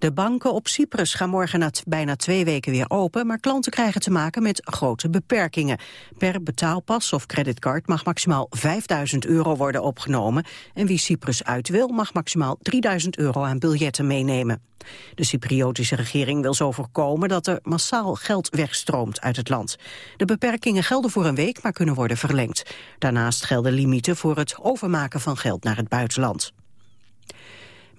De banken op Cyprus gaan morgen na bijna twee weken weer open... maar klanten krijgen te maken met grote beperkingen. Per betaalpas of creditcard mag maximaal 5000 euro worden opgenomen... en wie Cyprus uit wil mag maximaal 3000 euro aan biljetten meenemen. De Cypriotische regering wil zo voorkomen dat er massaal geld wegstroomt uit het land. De beperkingen gelden voor een week, maar kunnen worden verlengd. Daarnaast gelden limieten voor het overmaken van geld naar het buitenland.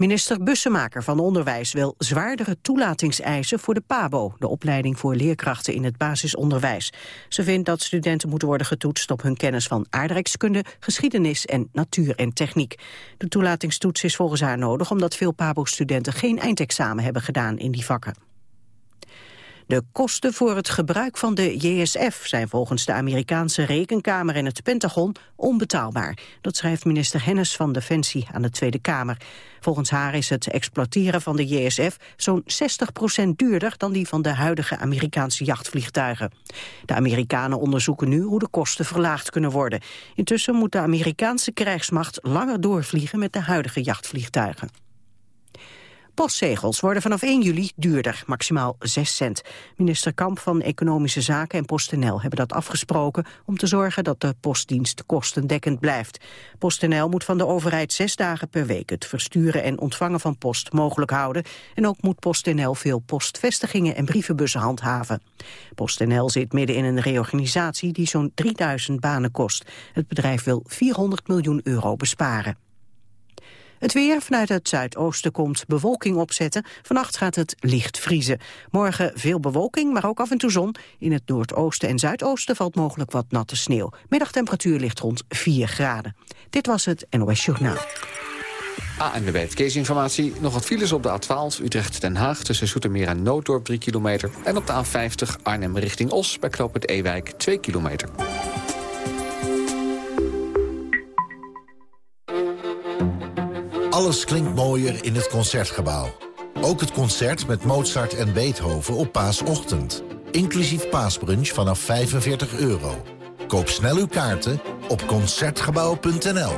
Minister Bussemaker van Onderwijs wil zwaardere toelatingseisen voor de PABO, de opleiding voor leerkrachten in het basisonderwijs. Ze vindt dat studenten moeten worden getoetst op hun kennis van aardrijkskunde, geschiedenis en natuur en techniek. De toelatingstoets is volgens haar nodig omdat veel PABO-studenten geen eindexamen hebben gedaan in die vakken. De kosten voor het gebruik van de JSF zijn volgens de Amerikaanse Rekenkamer en het Pentagon onbetaalbaar. Dat schrijft minister Hennis van Defensie aan de Tweede Kamer. Volgens haar is het exploiteren van de JSF zo'n 60% duurder dan die van de huidige Amerikaanse jachtvliegtuigen. De Amerikanen onderzoeken nu hoe de kosten verlaagd kunnen worden. Intussen moet de Amerikaanse krijgsmacht langer doorvliegen met de huidige jachtvliegtuigen. Postzegels worden vanaf 1 juli duurder, maximaal 6 cent. Minister Kamp van Economische Zaken en PostNL hebben dat afgesproken... om te zorgen dat de postdienst kostendekkend blijft. PostNL moet van de overheid zes dagen per week... het versturen en ontvangen van post mogelijk houden. En ook moet PostNL veel postvestigingen en brievenbussen handhaven. PostNL zit midden in een reorganisatie die zo'n 3000 banen kost. Het bedrijf wil 400 miljoen euro besparen. Het weer vanuit het zuidoosten komt bewolking opzetten. Vannacht gaat het licht vriezen. Morgen veel bewolking, maar ook af en toe zon. In het noordoosten en zuidoosten valt mogelijk wat natte sneeuw. Middagtemperatuur ligt rond 4 graden. Dit was het NOS Journaal. ANWB Verkeersinformatie. Nog wat files op de A12 Utrecht-Den Haag... tussen Zoetermeer en Nooddorp 3 kilometer. En op de A50 Arnhem richting Os bij Knoop het Ewijk 2 kilometer. Alles klinkt mooier in het Concertgebouw. Ook het concert met Mozart en Beethoven op paasochtend. Inclusief paasbrunch vanaf 45 euro. Koop snel uw kaarten op Concertgebouw.nl.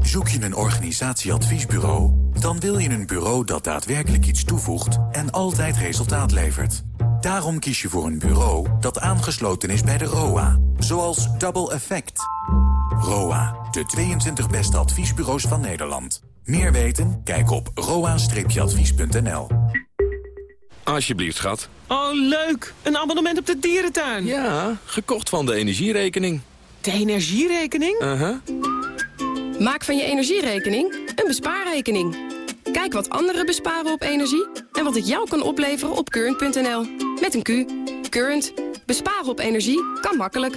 Zoek je een organisatieadviesbureau? Dan wil je een bureau dat daadwerkelijk iets toevoegt en altijd resultaat levert. Daarom kies je voor een bureau dat aangesloten is bij de ROA. Zoals Double Effect. ROA, de 22 beste adviesbureaus van Nederland. Meer weten? Kijk op roa-advies.nl. Alsjeblieft, schat. Oh, leuk! Een abonnement op de dierentuin. Ja, gekocht van de energierekening. De energierekening? Uh-huh. Maak van je energierekening een bespaarrekening. Kijk wat anderen besparen op energie en wat het jou kan opleveren op current.nl. Met een Q. Current. Besparen op energie kan makkelijk.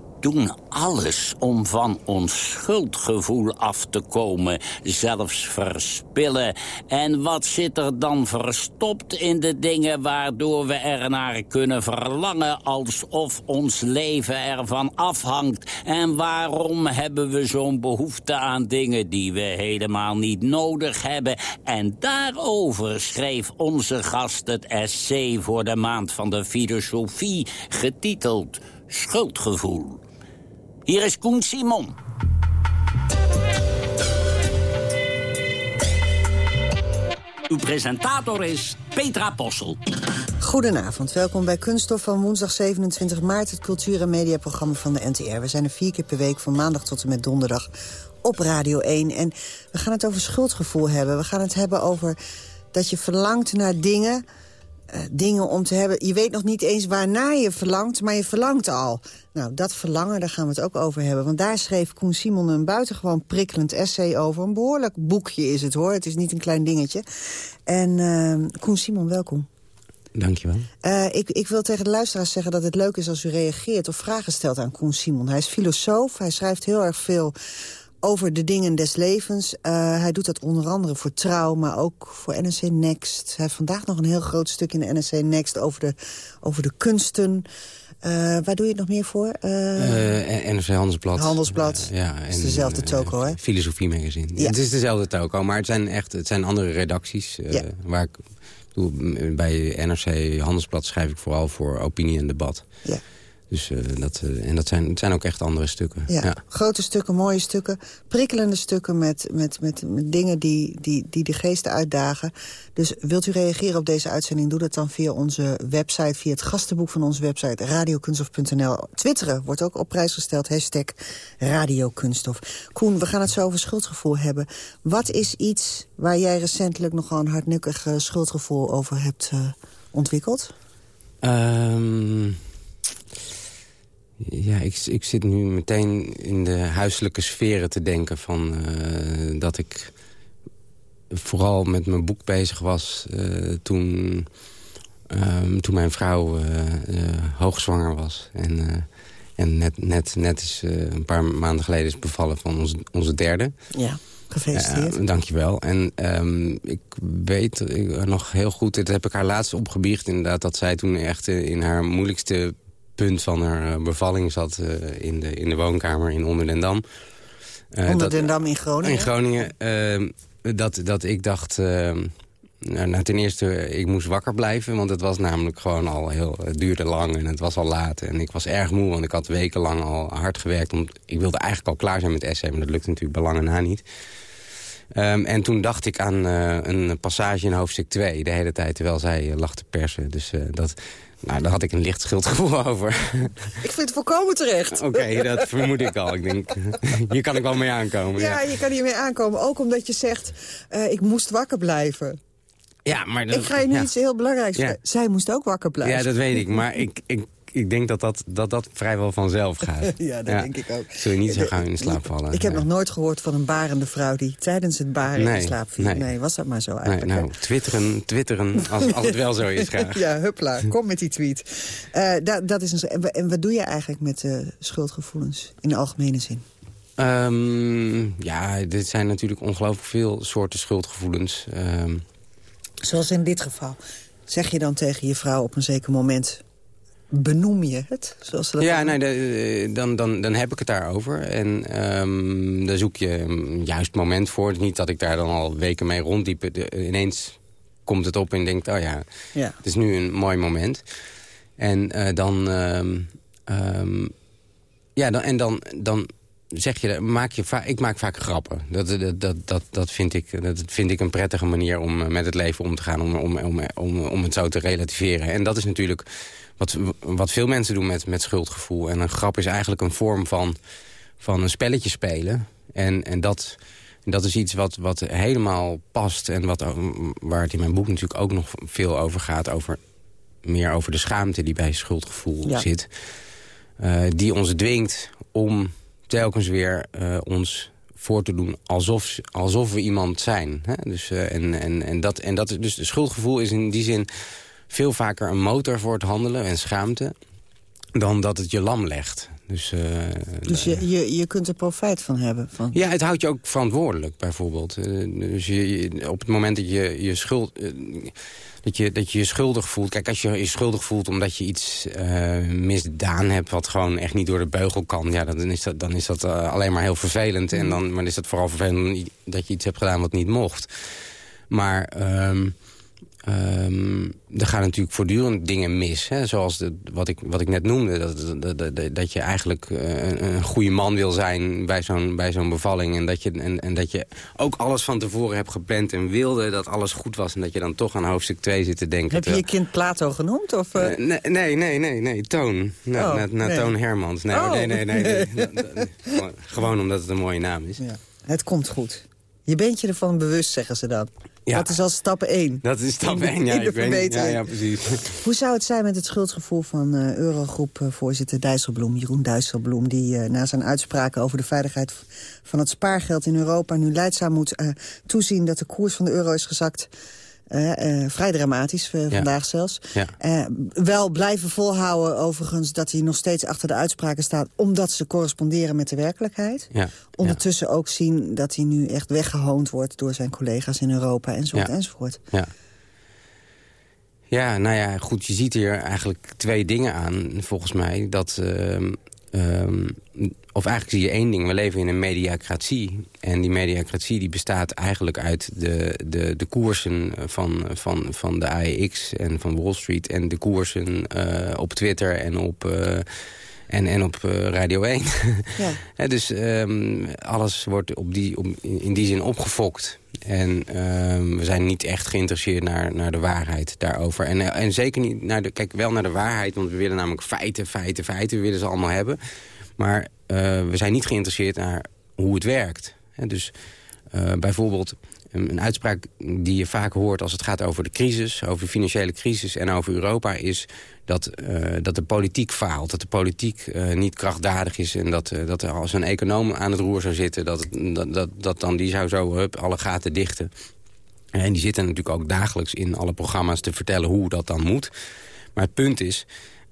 doen alles om van ons schuldgevoel af te komen. Zelfs verspillen. En wat zit er dan verstopt in de dingen... waardoor we ernaar kunnen verlangen... alsof ons leven ervan afhangt? En waarom hebben we zo'n behoefte aan dingen... die we helemaal niet nodig hebben? En daarover schreef onze gast het essay... voor de maand van de filosofie, getiteld Schuldgevoel. Hier is Koen Simon. Uw presentator is Petra Possel. Goedenavond, welkom bij Kunststof van woensdag 27 maart... het cultuur- en mediaprogramma van de NTR. We zijn er vier keer per week van maandag tot en met donderdag op Radio 1. En we gaan het over schuldgevoel hebben. We gaan het hebben over dat je verlangt naar dingen uh, dingen om te hebben. Je weet nog niet eens waarnaar je verlangt, maar je verlangt al. Nou, dat verlangen, daar gaan we het ook over hebben. Want daar schreef Koen Simon een buitengewoon prikkelend essay over. Een behoorlijk boekje is het, hoor. Het is niet een klein dingetje. En uh, Koen Simon, welkom. Dankjewel. Uh, ik, ik wil tegen de luisteraars zeggen dat het leuk is als u reageert... of vragen stelt aan Koen Simon. Hij is filosoof, hij schrijft heel erg veel over de dingen des levens. Uh, hij doet dat onder andere voor Trouw, maar ook voor NRC Next. Hij heeft vandaag nog een heel groot stuk in de NRC Next over de, over de kunsten. waar doe je het nog meer voor? Uh, NRC Handelsblad. Handelsblad. ja, en, is dezelfde toko, hè? Filosofie Magazine. Ja. Het is dezelfde toko, maar het zijn echt het zijn andere redacties. Ja. Waar ik, bij NRC Handelsblad schrijf ik vooral voor opinie en debat. Ja. Dus, uh, dat, uh, en dat zijn, het zijn ook echt andere stukken. Ja, grote stukken, mooie stukken, prikkelende stukken... met, met, met, met dingen die, die, die de geesten uitdagen. Dus wilt u reageren op deze uitzending... doe dat dan via onze website, via het gastenboek van onze website... radiokunstof.nl. Twitteren wordt ook op prijs gesteld, hashtag radiokunstof. Koen, we gaan het zo over schuldgevoel hebben. Wat is iets waar jij recentelijk nogal een hardnukkig schuldgevoel over hebt uh, ontwikkeld? Um... Ja, ik, ik zit nu meteen in de huiselijke sferen te denken van uh, dat ik vooral met mijn boek bezig was uh, toen, um, toen mijn vrouw uh, hoogzwanger was. En, en net, net, net is een paar maanden geleden is bevallen van onze, onze derde. Ja. Gefeliciteerd. Uh, dankjewel. En um, ik weet nog heel goed, dit heb ik haar laatst opgebiecht inderdaad... dat zij toen echt in haar moeilijkste punt van haar eh, bevalling zat uh, in, de, in de woonkamer in Onderdendam. Uh, Onderdendam in Groningen? In Groningen. Dat, dat ik dacht... Ehm, nou, nou, ten eerste, ik moest wakker blijven. Want het was namelijk gewoon al heel... Het duurde lang en het was al laat. En ik was erg moe, want ik had wekenlang al hard gewerkt. Om, ik wilde eigenlijk al klaar zijn met essay, maar dat lukte natuurlijk belangen na niet. Um, en toen dacht ik aan uh, een passage in hoofdstuk 2 de hele tijd... terwijl zij uh, lag te persen. Dus uh, dat, nou, daar had ik een licht schuldgevoel over. Ik vind het volkomen terecht. Oké, dat vermoed ik al. Ik denk, hier kan ik wel mee aankomen. Ja, je kan hier mee aankomen. Ook omdat je zegt, uh, ik moest wakker blijven. Ja, maar dat, ik ga je nu iets heel belangrijks ja. Zij moest ook wakker blijven. Ja, dat weet ik. Maar ik, ik ik denk dat dat, dat dat vrijwel vanzelf gaat. ja, dat denk ik ook. Zul je niet zo gauw in slaap vallen. Ik heb nog nooit gehoord van een barende vrouw... die tijdens het baren in slaap viel. Nee. was dat maar zo eigenlijk. Nee, nou, twitteren, twitteren als, als het wel zo is graag. ja, huppla, kom met die tweet. Uh, dat, dat is een, en wat doe je eigenlijk met uh, schuldgevoelens in de algemene zin? Um, ja, dit zijn natuurlijk ongelooflijk veel soorten schuldgevoelens. Um, Zoals in dit geval. Zeg je dan tegen je vrouw op een zeker moment benoem je het? Zoals ze dat ja, nee, de, dan, dan, dan heb ik het daarover. En um, daar zoek je een juist moment voor. Niet dat ik daar dan al weken mee ronddiep. ineens komt het op en denkt, oh ja, ja, het is nu een mooi moment. En uh, dan... Um, um, ja, dan, en dan, dan zeg je, maak je ik maak vaak grappen. Dat, dat, dat, dat, vind ik, dat vind ik een prettige manier om eh, met het leven om te gaan. Om, om, om, om, om het zo te relativeren. En dat is natuurlijk wat, wat veel mensen doen met, met schuldgevoel. En een grap is eigenlijk een vorm van, van een spelletje spelen. En, en dat, dat is iets wat, wat helemaal past. En wat, waar het in mijn boek natuurlijk ook nog veel over gaat. Over, meer over de schaamte die bij schuldgevoel zit. Uh, die ons dwingt om telkens weer uh, ons voor te doen alsof, alsof we iemand zijn. Hè? Dus, uh, en, en, en, dat, en dat, dus het schuldgevoel is in die zin veel vaker een motor voor het handelen en schaamte... dan dat het je lam legt. Dus, uh, dus je, je, je kunt er profijt van hebben? Van... Ja, het houdt je ook verantwoordelijk, bijvoorbeeld. Dus je, op het moment dat je je schuld... Dat je, dat je je schuldig voelt. Kijk, als je je schuldig voelt omdat je iets misdaan hebt... wat gewoon echt niet door de beugel kan... Ja, dan is dat, dan is dat alleen maar heel vervelend. En dan, maar is dat vooral vervelend dat je iets hebt gedaan wat niet mocht. Maar... Ehm, Um, er gaan natuurlijk voortdurend dingen mis. Hè? Zoals de, wat, ik, wat ik net noemde. Dat, dat, dat, dat je eigenlijk uh, een, goede man wil zijn bij zo'n zo'n bevalling. En dat, je, en, en dat je ook alles van tevoren hebt gepland en wilde dat alles goed was. En dat je dan toch aan hoofdstuk 2 zit te denken. Heb je je kind Plato genoemd? Of, uh... nee, nee, nee, nee, nee, Toon. Na, oh, na, na nee. Toon Hermans. Nee, oh. nee, nee, nee, nee. Gewoon omdat het een mooie naam is. Ja. Het komt goed. Je bent je ervan bewust, zeggen ze dan. Ja. Dat is al stap 1. Dat is stap 1, ja. Ja, ja, precies. Hoe zou het zijn met het schuldgevoel van uh, Eurogroep-voorzitter Dijsselbloem, Jeroen Dijsselbloem... die uh, na zijn uitspraken over de veiligheid van het spaargeld in Europa... nu leidzaam moet uh, toezien dat de koers van de euro is gezakt... Uh, vrij dramatisch, uh, vandaag zelfs. Ja. wel blijven volhouden overigens dat hij nog steeds achter de uitspraken staat... omdat ze corresponderen met de werkelijkheid. Ja. Ondertussen ook zien dat hij nu echt weggehoond wordt... door zijn collega's in Europa enzovoort enzovoort. Ja. Ja, nou ja, goed, je ziet hier eigenlijk twee dingen aan, volgens mij. Dat, ehm, of eigenlijk zie je één ding, we leven in een mediacratie. En die mediacratie die bestaat eigenlijk uit de, de, de koersen van, van, van de AEX en van Wall Street... en de koersen uh, op Twitter en op... Uh, en, en op uh, Radio 1. Ja. dus um, alles wordt op die, op, in die zin opgefokt. En um, we zijn niet echt geïnteresseerd naar, naar de waarheid daarover. En, uh, en zeker niet naar de, kijk, wel naar de waarheid, want we willen namelijk feiten, feiten, feiten. We willen ze allemaal hebben. Maar uh, we zijn niet geïnteresseerd naar hoe het werkt. Dus bijvoorbeeld een uitspraak die je vaak hoort als het gaat over de crisis... over de financiële crisis en over Europa... is dat, uh, dat de politiek faalt. Dat de politiek uh, niet krachtdadig is. En dat, uh, dat als een econoom aan het roer zou zitten... dat, dat, dat, dan die zou zo hup, alle gaten dichten. En die zitten natuurlijk ook dagelijks in alle programma's te vertellen hoe dat dan moet. Maar het punt is...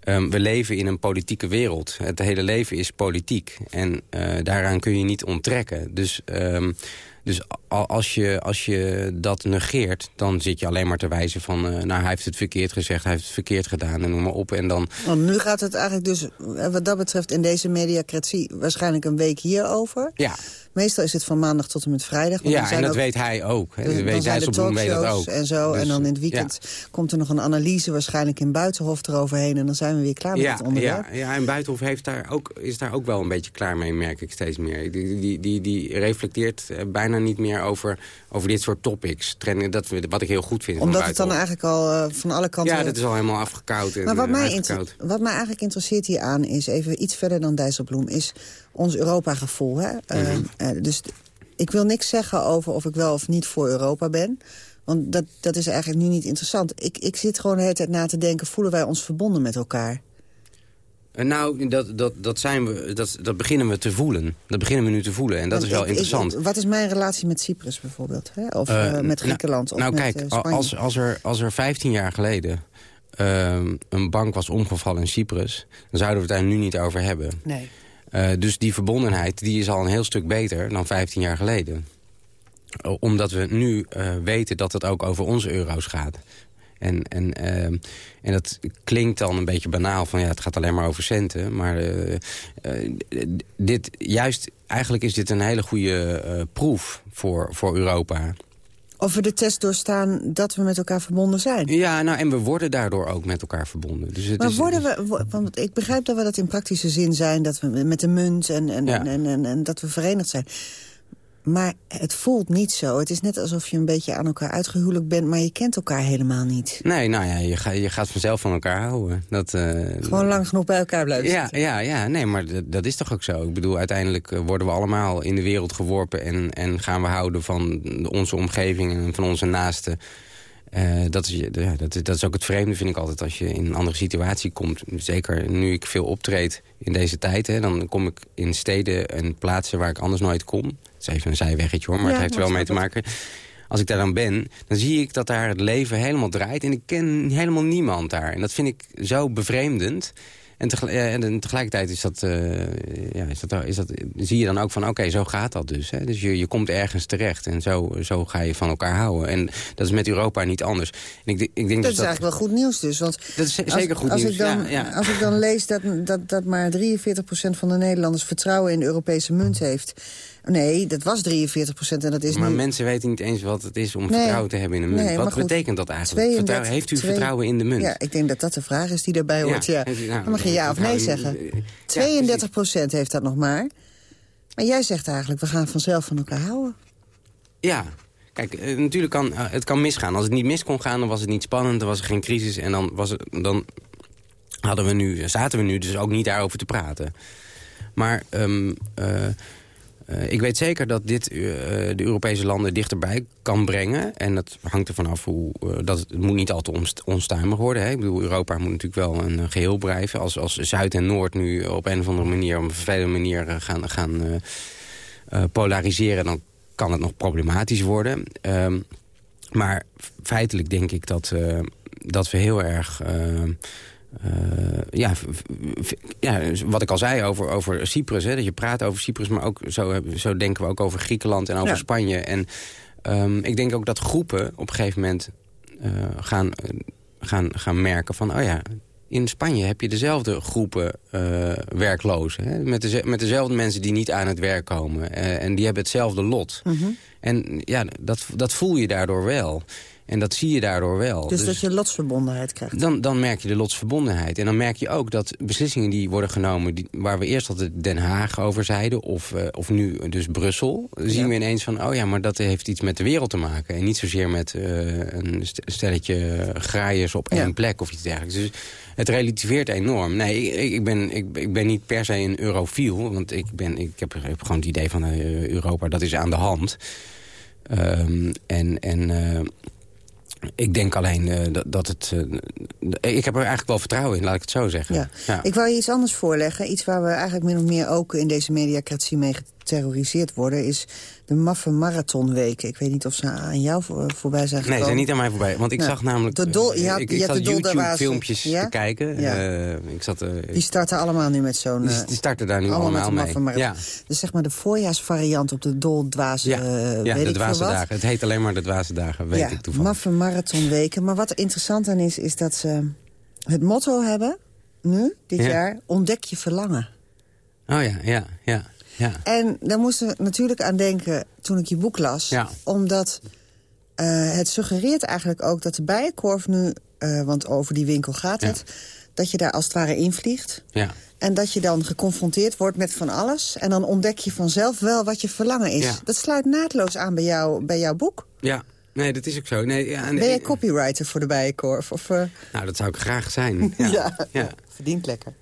Um, we leven in een politieke wereld. Het hele leven is politiek. En daaraan kun je niet onttrekken. Dus... Um, dus als je, als je dat negeert, dan zit je alleen maar te wijzen van... Uh, nou, hij heeft het verkeerd gezegd, hij heeft het verkeerd gedaan en noem maar op. En dan... Want nu gaat het eigenlijk dus, eh, wat dat betreft, in deze mediacratie... waarschijnlijk een week hierover. Ja. Meestal is het van maandag tot en met vrijdag. Ja, en dat weet hij ook. Dus, weet weet dat ook. En, zo, en dus, dan in het weekend komt er nog een analyse... waarschijnlijk in Buitenhof eroverheen. En dan zijn we weer klaar met het onderwerp. Ja, ja, en Buitenhof heeft daar ook, is daar ook wel een beetje klaar mee, merk ik steeds meer. Die, die, die, die reflecteert eh, bijna niet meer over, over dit soort topics. Trending, dat, wat ik heel goed vind Omdat het dan eigenlijk al uh, van alle kanten... Ja, dat is al helemaal afgekoud. En, maar wat, uh, mij wat mij eigenlijk interesseert hier aan is, even iets verder dan Dijsselbloem... is ons Europa-gevoel. Hè? Mm -hmm. dus ik wil niks zeggen over of ik wel of niet voor Europa ben. Want dat, dat is eigenlijk nu niet interessant. Ik, ik zit gewoon de hele tijd na te denken... voelen wij ons verbonden met elkaar? Nou, dat, dat, dat, zijn we, dat, dat beginnen we te voelen. Dat beginnen we nu te voelen en dat is wel interessant. wat is mijn relatie met Cyprus bijvoorbeeld? Hè? Of uh, met nou, Griekenland? Nou, of nou kijk, als, als, er, als er 15 jaar geleden uh, een bank was omgevallen in Cyprus... dan zouden we het daar nu niet over hebben. Nee. Uh, dus die verbondenheid die is al een heel stuk beter dan 15 jaar geleden. Omdat we nu weten dat het ook over onze euro's gaat. En, en, uh, en dat klinkt dan een beetje banaal van ja, het gaat alleen maar over centen. Maar uh, uh, dit, juist, eigenlijk is dit een hele goede proef voor, voor Europa. Of we de test doorstaan dat we met elkaar verbonden zijn. Ja, nou, en we worden daardoor ook met elkaar verbonden. Dus het maar is, worden we, want ik begrijp dat we dat in praktische zin zijn... dat we met de munt en, en, ja. en, en, en dat we verenigd zijn. Maar het voelt niet zo. Het is net alsof je een beetje aan elkaar uitgehuwelijk bent... maar je kent elkaar helemaal niet. Nee, nou ja, je, ga, je gaat vanzelf van elkaar houden. Dat, uh, Gewoon lang genoeg bij elkaar blijven ja, Ja, ja, nee, maar dat, is toch ook zo. Ik bedoel, uiteindelijk eh, worden we allemaal in de wereld geworpen... en, en gaan we houden van onze omgeving en van onze naasten... Uh, dat, is, ja, dat, dat, is ook het vreemde, vind ik altijd, als je in een andere situatie komt. Zeker nu ik veel optreed in deze tijd. Hè, dan kom ik in steden en plaatsen waar ik anders nooit kom. Het is even een zijweggetje hoor, maar ja, het heeft er wel mee te maken. Als ik daar dan ben, dan zie ik dat daar het leven helemaal draait. En ik ken helemaal niemand daar. En dat vind ik zo bevreemdend. En, en tegelijkertijd is dat, uh, ja, is dat, is dat, zie je dan ook van, oké, okay, zo gaat dat dus. Hè? Dus je, je komt ergens terecht en zo, zo ga je van elkaar houden. En dat is met Europa niet anders. En ik, ik denk dat dus is dat, eigenlijk wel goed nieuws dus. Want dat is zeker goed als nieuws, ik dan, ja, ja. Als ik dan lees dat, dat, dat maar 43% van de Nederlanders vertrouwen in de Europese munt heeft... Nee, dat was 43 procent en dat is Maar nu... mensen weten niet eens wat het is om nee, vertrouwen te hebben in een munt. Nee, wat goed, betekent dat eigenlijk? 32, heeft u vertrouwen in de munt? Ja, ik denk dat dat de vraag is die daarbij hoort. Ja. ja. Nou, dan mag je ja of nee zeggen. 32 procent heeft dat nog maar. Maar jij zegt eigenlijk, we gaan vanzelf van elkaar houden. Ja, Kijk, eh, natuurlijk kan uh, het kan misgaan. Als het niet mis kon gaan, dan was het niet spannend. Dan was er geen crisis. En dan, was het, dan hadden we nu, zaten we nu dus ook niet daarover te praten. Maar um, uh, uh, ik weet zeker dat dit uh, de Europese landen dichterbij kan brengen. En dat hangt ervan af hoe... Uh, dat het moet niet altijd onst onstuimig worden. Hè? Ik bedoel, Europa moet natuurlijk wel een geheel blijven. Als, als Zuid en Noord nu op een of andere manier... op een vervelende manier gaan, gaan polariseren... dan kan het nog problematisch worden. Ehm, maar feitelijk denk ik dat, dat we heel erg... Uh, ja, ja, wat ik al zei over, over Cyprus. Hè, dat je praat over Cyprus, maar ook zo, zo denken we ook over Griekenland en over ja. Spanje. En um, ik denk ook dat groepen op een gegeven moment uh, gaan, uh, gaan, gaan merken van... oh ja, in Spanje heb je dezelfde groepen uh, werklozen. Hè? Met, de, met dezelfde mensen die niet aan het werk komen. En die hebben hetzelfde lot. Mhm. En ja, dat, dat voel je daardoor wel. En dat zie je daardoor wel. Dus, dat je lotsverbondenheid krijgt? Dan, dan merk je de lotsverbondenheid. En dan merk je ook dat beslissingen die worden genomen... Die, waar we eerst altijd Den Haag over zeiden... of, uh, of nu dus Brussel... zien we ineens van... oh ja, maar dat heeft iets met de wereld te maken. En niet zozeer met uh, een stelletje graaiers op één plek of iets dergelijks. Dus het relativeert enorm. Nee, ik, ik, ben, ik, ik, ben niet per se een eurofiel. Want ik, ben, ik heb, heb gewoon het idee van uh, Europa, dat is aan de hand. Um, en... en ik denk alleen uh, dat, dat, het... Uh, ik heb er eigenlijk wel vertrouwen in, laat ik het zo zeggen. Ja. ja. Ik wou je iets anders voorleggen. Iets waar we eigenlijk min of meer ook in deze mediacratie mee geterroriseerd worden... is de maffe marathonweken. Ik weet niet of ze aan jou voor, voorbij zijn gekomen. Nee, ze zijn niet aan mij voorbij. Want ik nou, zag namelijk... De dol, je had, ik, ik zat YouTube-filmpjes ja? te kijken. Ja. Uh, ik zat, die starten allemaal nu met zo'n... Die, die, starten daar nu allemaal, allemaal mee. Ja. Dus zeg maar de voorjaarsvariant op de doldwaze... Ja, ja weet de dwaze dagen. Het heet alleen maar de dwaze dagen, weet ja, ik toevallig. maffe marathonweken. Maar wat er interessant aan is, is dat ze het motto hebben... nu, dit jaar, ontdek je verlangen. Oh ja, ja, ja. Ja. En daar moesten we natuurlijk aan denken toen ik je boek las. Ja. Omdat uh, het suggereert eigenlijk ook dat de bijenkorf nu... Uh, want over die winkel gaat het... dat je daar als het ware invliegt. Ja. En dat je dan geconfronteerd wordt met van alles. En dan ontdek je vanzelf wel wat je verlangen is. Ja. Dat sluit naadloos aan bij, jou, bij jouw boek. Ja, nee, dat is ook zo. Nee, ja, ben je copywriter voor de bijenkorf? Of, uh... Nou, dat zou ik graag zijn. Ja, ja, ja. verdient lekker.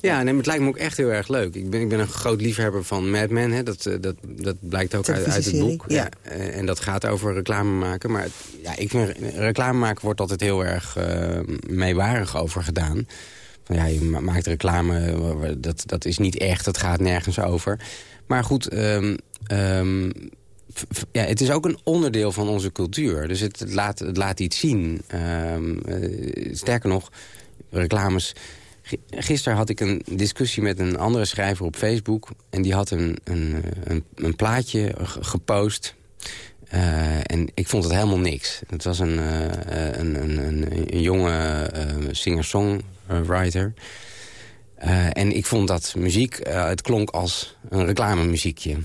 Ja, nee, het lijkt me ook echt heel erg leuk. Ik ben, ik ben een groot liefhebber van Mad Men. Hè. Dat, dat, dat blijkt ook uit, uit het boek. Ja. ja. En dat gaat over reclame maken. Maar ja, ik vind reclame maken wordt altijd heel erg uh, meewarig over gedaan. Van, ja, je maakt reclame, dat, dat is niet echt, dat gaat nergens over. Maar goed, um, um, ja, het is ook een onderdeel van onze cultuur. Dus het laat, het laat iets zien. Um, uh, sterker nog, reclames Gisteren had ik een discussie met een andere schrijver op Facebook. En die had een, een, een, een plaatje gepost. Uh, en ik vond het helemaal niks. Het was een, uh, een, een, een, jonge uh, singer-songwriter. en ik vond dat muziek, het klonk als een reclamemuziekje.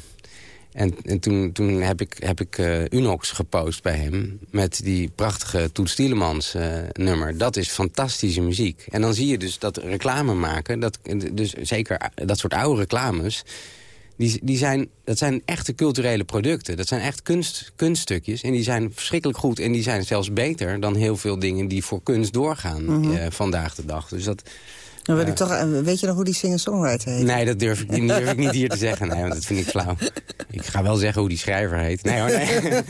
En, en toen, toen heb ik, heb ik uh, Unox gepost bij hem... met die prachtige Toet Stielemans uh, nummer. Dat is fantastische muziek. En dan zie je dus dat reclame maken... Dat, dus zeker dat soort oude reclames... Die, die zijn, dat zijn echte culturele producten. Dat zijn echt kunst, kunststukjes. En die zijn verschrikkelijk goed. En die zijn zelfs beter dan heel veel dingen die voor kunst doorgaan... Mhm. uh, vandaag de dag. Dus dat... Dan weet, ik toch, weet je nog hoe die singer-songwriter heet? Nee, dat durf ik, niet, durf ik niet hier te zeggen. Nee, want dat vind ik flauw. Ik ga wel zeggen hoe die schrijver heet. Nee hoor, nee.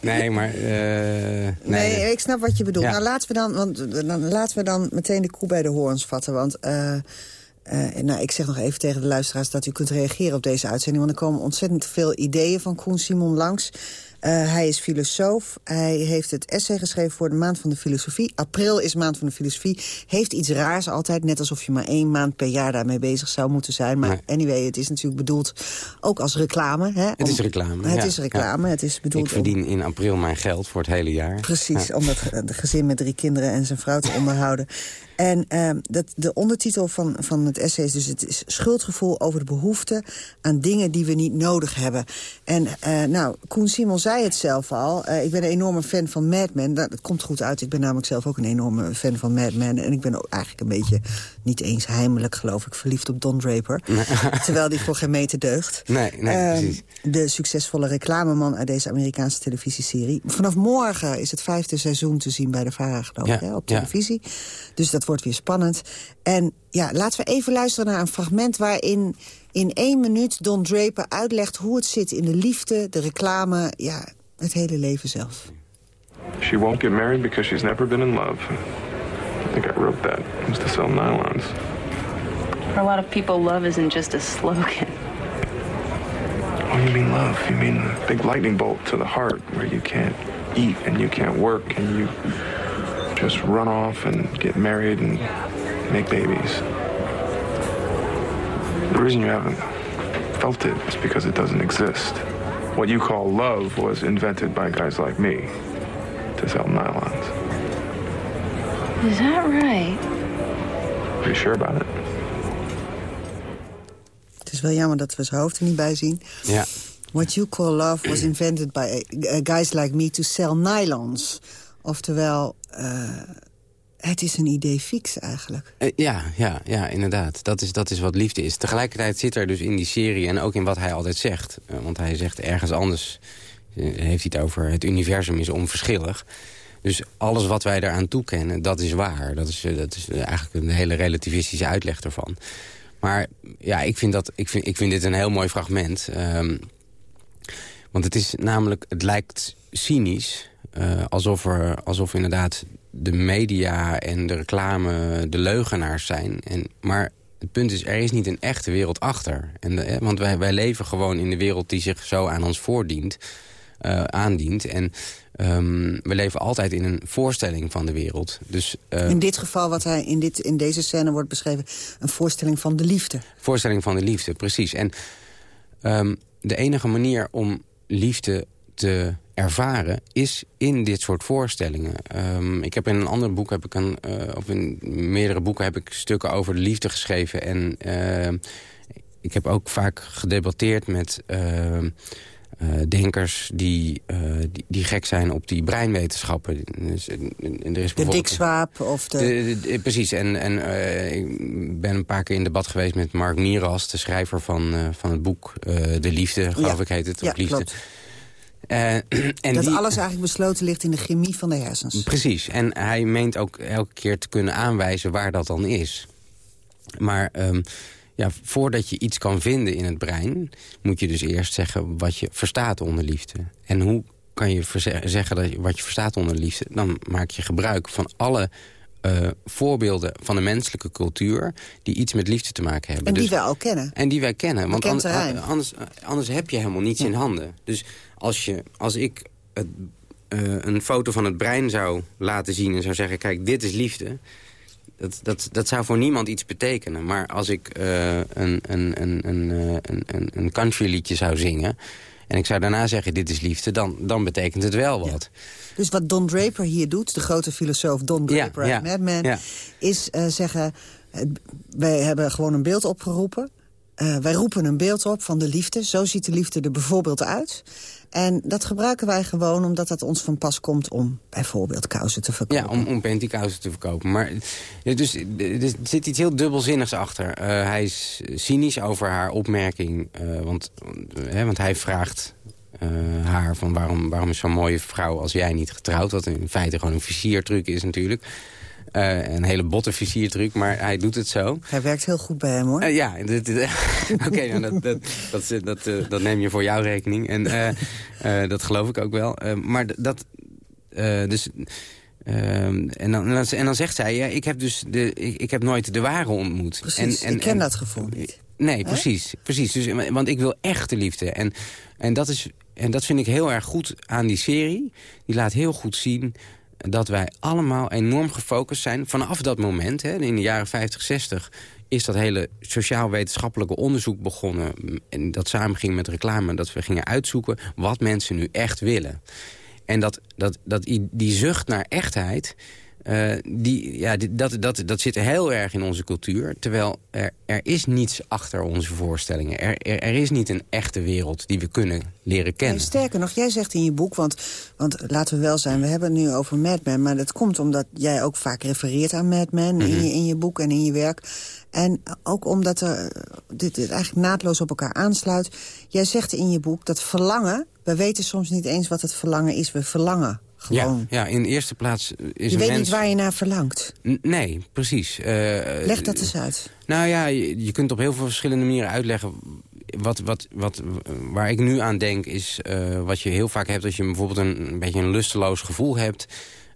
Nee, maar... Uh, nee. nee. ik snap wat je bedoelt. Ja. Nou, laten we, dan, want, dan, laten we dan meteen de koe bij de hoorns vatten. Want... Uh, uh, nou, ik zeg nog even tegen de luisteraars dat u kunt reageren op deze uitzending. Want er komen ontzettend veel ideeën van Koen Simon langs. Uh, hij is filosoof. Hij heeft het essay geschreven voor de Maand van de Filosofie. April is Maand van de Filosofie. Heeft iets raars altijd, net alsof je maar één maand per jaar daarmee bezig zou moeten zijn. Maar Nee. anyway, het is natuurlijk bedoeld ook als reclame. Hè, Het is reclame. Het ja. is reclame. Ja. Het is bedoeld Ik verdien in april mijn geld voor het hele jaar. Precies, Ja. om dat ge- de gezin met drie kinderen en zijn vrouw te onderhouden. En uh, dat, de ondertitel van, van het essay is dus... het is schuldgevoel over de behoefte aan dingen die we niet nodig hebben. En uh, nou, Koen Simon zei het zelf al. Uh, ik ben een enorme fan van Mad Men. Dat, dat komt goed uit. Ik ben namelijk zelf ook een enorme fan van Mad Men. En ik ben ook eigenlijk een beetje, niet eens heimelijk geloof ik... verliefd op Don Draper. terwijl die voor geen meter deugt. Nee, nee, Uh, precies. de succesvolle reclameman uit deze Amerikaanse televisieserie. Vanaf morgen is het vijfde seizoen te zien bij de VARA, geloof ik, Ja, hè, op ja. televisie. Dus dat wordt weer spannend. En ja, laten we even luisteren naar een fragment waarin in één minuut Don Draper uitlegt hoe het zit in de liefde, de reclame, ja, het hele leven zelf. She won't get married because she's never been in love. I think I wrote that. It was to sell nylons. For a lot of people, love isn't just a slogan. Oh, you mean love? You mean the big lightning bolt to the heart where you can't eat and you can't work and you just run off and get married and make babies. The reason you haven't felt it is because it doesn't exist. What you call love was invented by guys like me to sell nylons. Is that right? Pretty sure about it. Het is wel jammer dat we zijn hoofd er niet bij zien. Ja. What you call love was invented by uh, guys like me to sell nylons. Oftewel, het is een idee fix eigenlijk. Uh, ja, ja, ja, inderdaad. Dat is, dat is wat liefde is. Tegelijkertijd zit er dus in die serie en ook in wat hij altijd zegt. Uh, want hij zegt ergens anders, heeft hij het over... het universum is onverschillig. Dus alles wat wij daaraan toekennen, dat is waar. Dat is, dat is eigenlijk een hele relativistische uitleg ervan. Maar ja, ik vind, dat, ik vind, ik vind dit een heel mooi fragment. Um, want het is namelijk, het lijkt cynisch... Uh, alsof, er, alsof inderdaad de media en de reclame de leugenaars zijn. En, maar het punt is, er is niet een echte wereld achter. En de, want wij, wij leven gewoon in de wereld die zich zo aan ons voordient, uh, aandient. En um, we leven altijd in een voorstelling van de wereld. Dus, uh, in dit geval, wat hij in, dit, in deze scène wordt beschreven... een voorstelling van de liefde. Voorstelling van de liefde, precies. En um, de enige manier om liefde te ervaren is in dit soort voorstellingen. Um, ik heb in een ander boek, heb ik een, uh, of in meerdere boeken heb ik stukken over de liefde geschreven. En uh, ik heb ook vaak gedebatteerd met uh, denkers die, die, die, gek zijn op die breinwetenschappen. Dus, er is de Dikswaap of de... de, de... precies, en, en ik ben een paar keer in debat geweest met Mark Miras... de schrijver van, van het boek De Liefde, geloof ja. ik heet het. Ja, Liefde. klopt. Uh, en dat die, alles eigenlijk besloten ligt in de chemie van de hersens. Precies. En hij meent ook elke keer te kunnen aanwijzen waar dat dan is. Maar um, ja, voordat je iets kan vinden in het brein... moet je dus eerst zeggen wat je verstaat onder liefde. En hoe kan je zeggen dat je, wat je verstaat onder liefde? Dan maak je gebruik van alle uh, voorbeelden van de menselijke cultuur... die iets met liefde te maken hebben. En die dus, wij ook kennen. En die wij kennen. Want Bekend anders, anders, anders heb je helemaal niets Ja. in handen. Dus als, je, als ik het, eh, een foto van het brein zou laten zien... en zou zeggen, kijk, dit is liefde... Dat, dat, dat zou voor niemand iets betekenen. Maar als ik eh, een, een, een, een, eh, een, een, een countryliedje zou zingen... en ik zou daarna zeggen, dit is liefde... dan, dan betekent het wel wat. Dus wat Don Draper hier doet, de grote filosoof Don Draper ja, uit Mad Men... is eh, zeggen, eh, wij hebben gewoon een beeld opgeroepen. Eh, wij roepen een beeld op van de liefde. Zo ziet de liefde er bijvoorbeeld uit. En dat gebruiken wij gewoon omdat dat ons van pas komt... om bijvoorbeeld kousen te verkopen. Ja, om, om pantykousen te verkopen. Maar dus, er zit iets heel dubbelzinnigs achter. Uh, hij is cynisch over haar opmerking. Want, uh, want hij vraagt haar van waarom, waarom is zo'n mooie vrouw als jij niet getrouwd? Wat in feite gewoon een versiertruc is natuurlijk. Uh, een hele botte versiertruc, maar hij doet het zo. Hij werkt heel goed bij hem, hoor. Uh, ja, oké, okay, nou, dat, dat, dat, dat, uh, dat, neem je voor jouw rekening. En dat geloof ik ook wel. maar dat... dus, en, dan, en dan zegt zij, ja, ik heb dus de, ik, ik heb nooit de ware ontmoet. Precies, en, en, ik ken en, dat gevoel niet. Nee, precies. precies. Dus, want ik wil echte liefde. En, en, dat is, en dat vind ik heel erg goed aan die serie. Die laat heel goed zien dat wij allemaal enorm gefocust zijn. Vanaf dat moment, hè, in de jaren 50, 60... is dat hele sociaal-wetenschappelijke onderzoek begonnen. En dat samenging met reclame. Dat we gingen uitzoeken wat mensen nu echt willen. En dat, dat, dat, die zucht naar echtheid... Uh, die, ja, die, dat, dat, dat zit heel erg in onze cultuur. Terwijl er, er is niets achter onze voorstellingen. Er, er, er, is niet een echte wereld die we kunnen leren kennen. Sterker nog, jij zegt in je boek... Want, want laten we wel zijn, we hebben het nu over Mad Men... maar dat komt omdat jij ook vaak refereert aan Mad Men... Mm -hmm. in, je, in je boek en in je werk. En ook omdat er, dit, dit eigenlijk naadloos op elkaar aansluit. Jij zegt in je boek dat verlangen... we weten soms niet eens wat het verlangen is. We verlangen gewoon. Ja, ja, in de eerste plaats is Je een weet niet waar je naar verlangt. N nee, precies. Uh, Leg dat eens uit. Nou ja, je, je, kunt op heel veel verschillende manieren uitleggen... Wat, wat, wat, waar ik nu aan denk is uh, wat je heel vaak hebt... als je bijvoorbeeld een, een beetje een lusteloos gevoel hebt...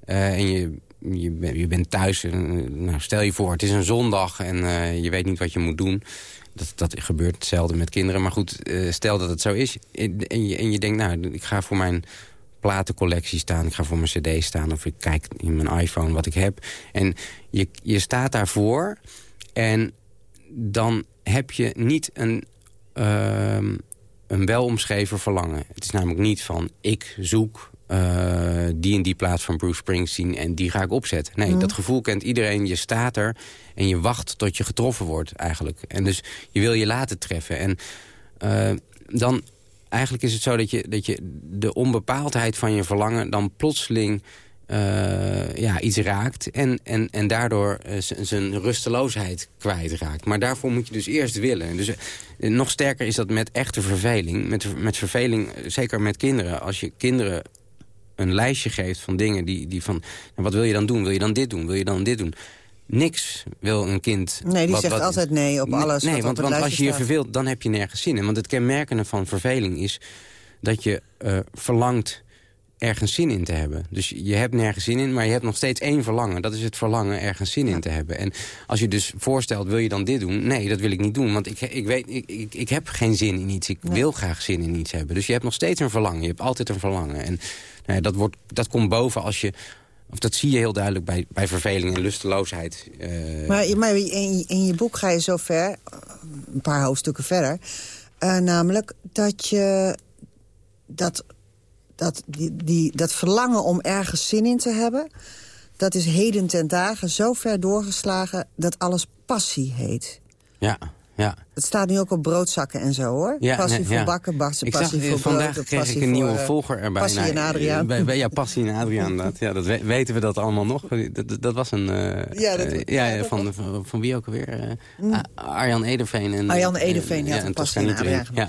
Uh, en je, je, je, bent thuis, en, nou, stel je voor, het is een zondag... en je weet niet wat je moet doen... Dat, dat gebeurt hetzelfde met kinderen. Maar goed, stel dat het zo is. En je, en je denkt, nou, ik ga voor mijn platencollectie staan. Ik ga voor mijn cd staan of ik kijk in mijn iPhone wat ik heb. En je, je staat daarvoor en dan heb je niet een, uh, een welomschreven verlangen. Het is namelijk niet van ik zoek die en die plaats van Bruce Springsteen en die ga ik opzetten. Nee, dat gevoel kent iedereen. Je staat er en je wacht tot je getroffen wordt eigenlijk. En dus je wil je laten treffen. En dan eigenlijk is het zo dat je, dat je de onbepaaldheid van je verlangen... dan plotseling uh, ja, iets raakt en, en, en daardoor uh, zijn rusteloosheid kwijtraakt. Maar daarvoor moet je dus eerst willen. Dus uh, nog sterker is dat met echte verveling. Met, met verveling, zeker met kinderen. Als je kinderen een lijstje geeft van dingen die, die van... Nou, wat wil je dan doen? Wil je dan dit doen? Wil je dan dit doen? Niks wil een kind... Nee, die zegt altijd nee op alles Nee, want, want als je je verveelt, dan heb je nergens zin in. Want het kenmerkende van verveling is dat je verlangt ergens zin in te hebben. Dus je hebt nergens zin in, maar je hebt nog steeds één verlangen. Dat is het verlangen ergens zin in te hebben. En als je dus voorstelt, wil je dan dit doen? Nee, dat wil ik niet doen, want ik, ik, weet, ik, ik, ik heb geen zin in iets. Ik wil graag zin in iets hebben. Dus je hebt nog steeds een verlangen. Je hebt altijd een verlangen. En nou ja, dat, wordt, dat komt boven als je... Of dat zie je heel duidelijk bij, bij verveling en lusteloosheid. Uh... Maar, maar in, in, je boek ga je zo ver, een paar hoofdstukken verder... Uh, namelijk dat je dat dat, die, die, dat verlangen om ergens zin in te hebben... dat is heden ten dagen zo ver doorgeslagen dat alles passie heet. Ja, ja. Het staat nu ook op broodzakken en zo, hoor. Ja, passie voor bakken, passie ik passie voor vandaag brood, kreeg ik een nieuwe uh, volger erbij. Passie en Adriaan. Bij, bij, ja, Passie en Adriaan. Dat, ja, dat weten we dat allemaal nog. Dat, dat was een... Uh, ja, dat, uh, ja, van, van, van, wie ook alweer? Mm. Arjan Ederveen. En, Arjan Ederveen, ja, en Passie en Adriaan. Ja.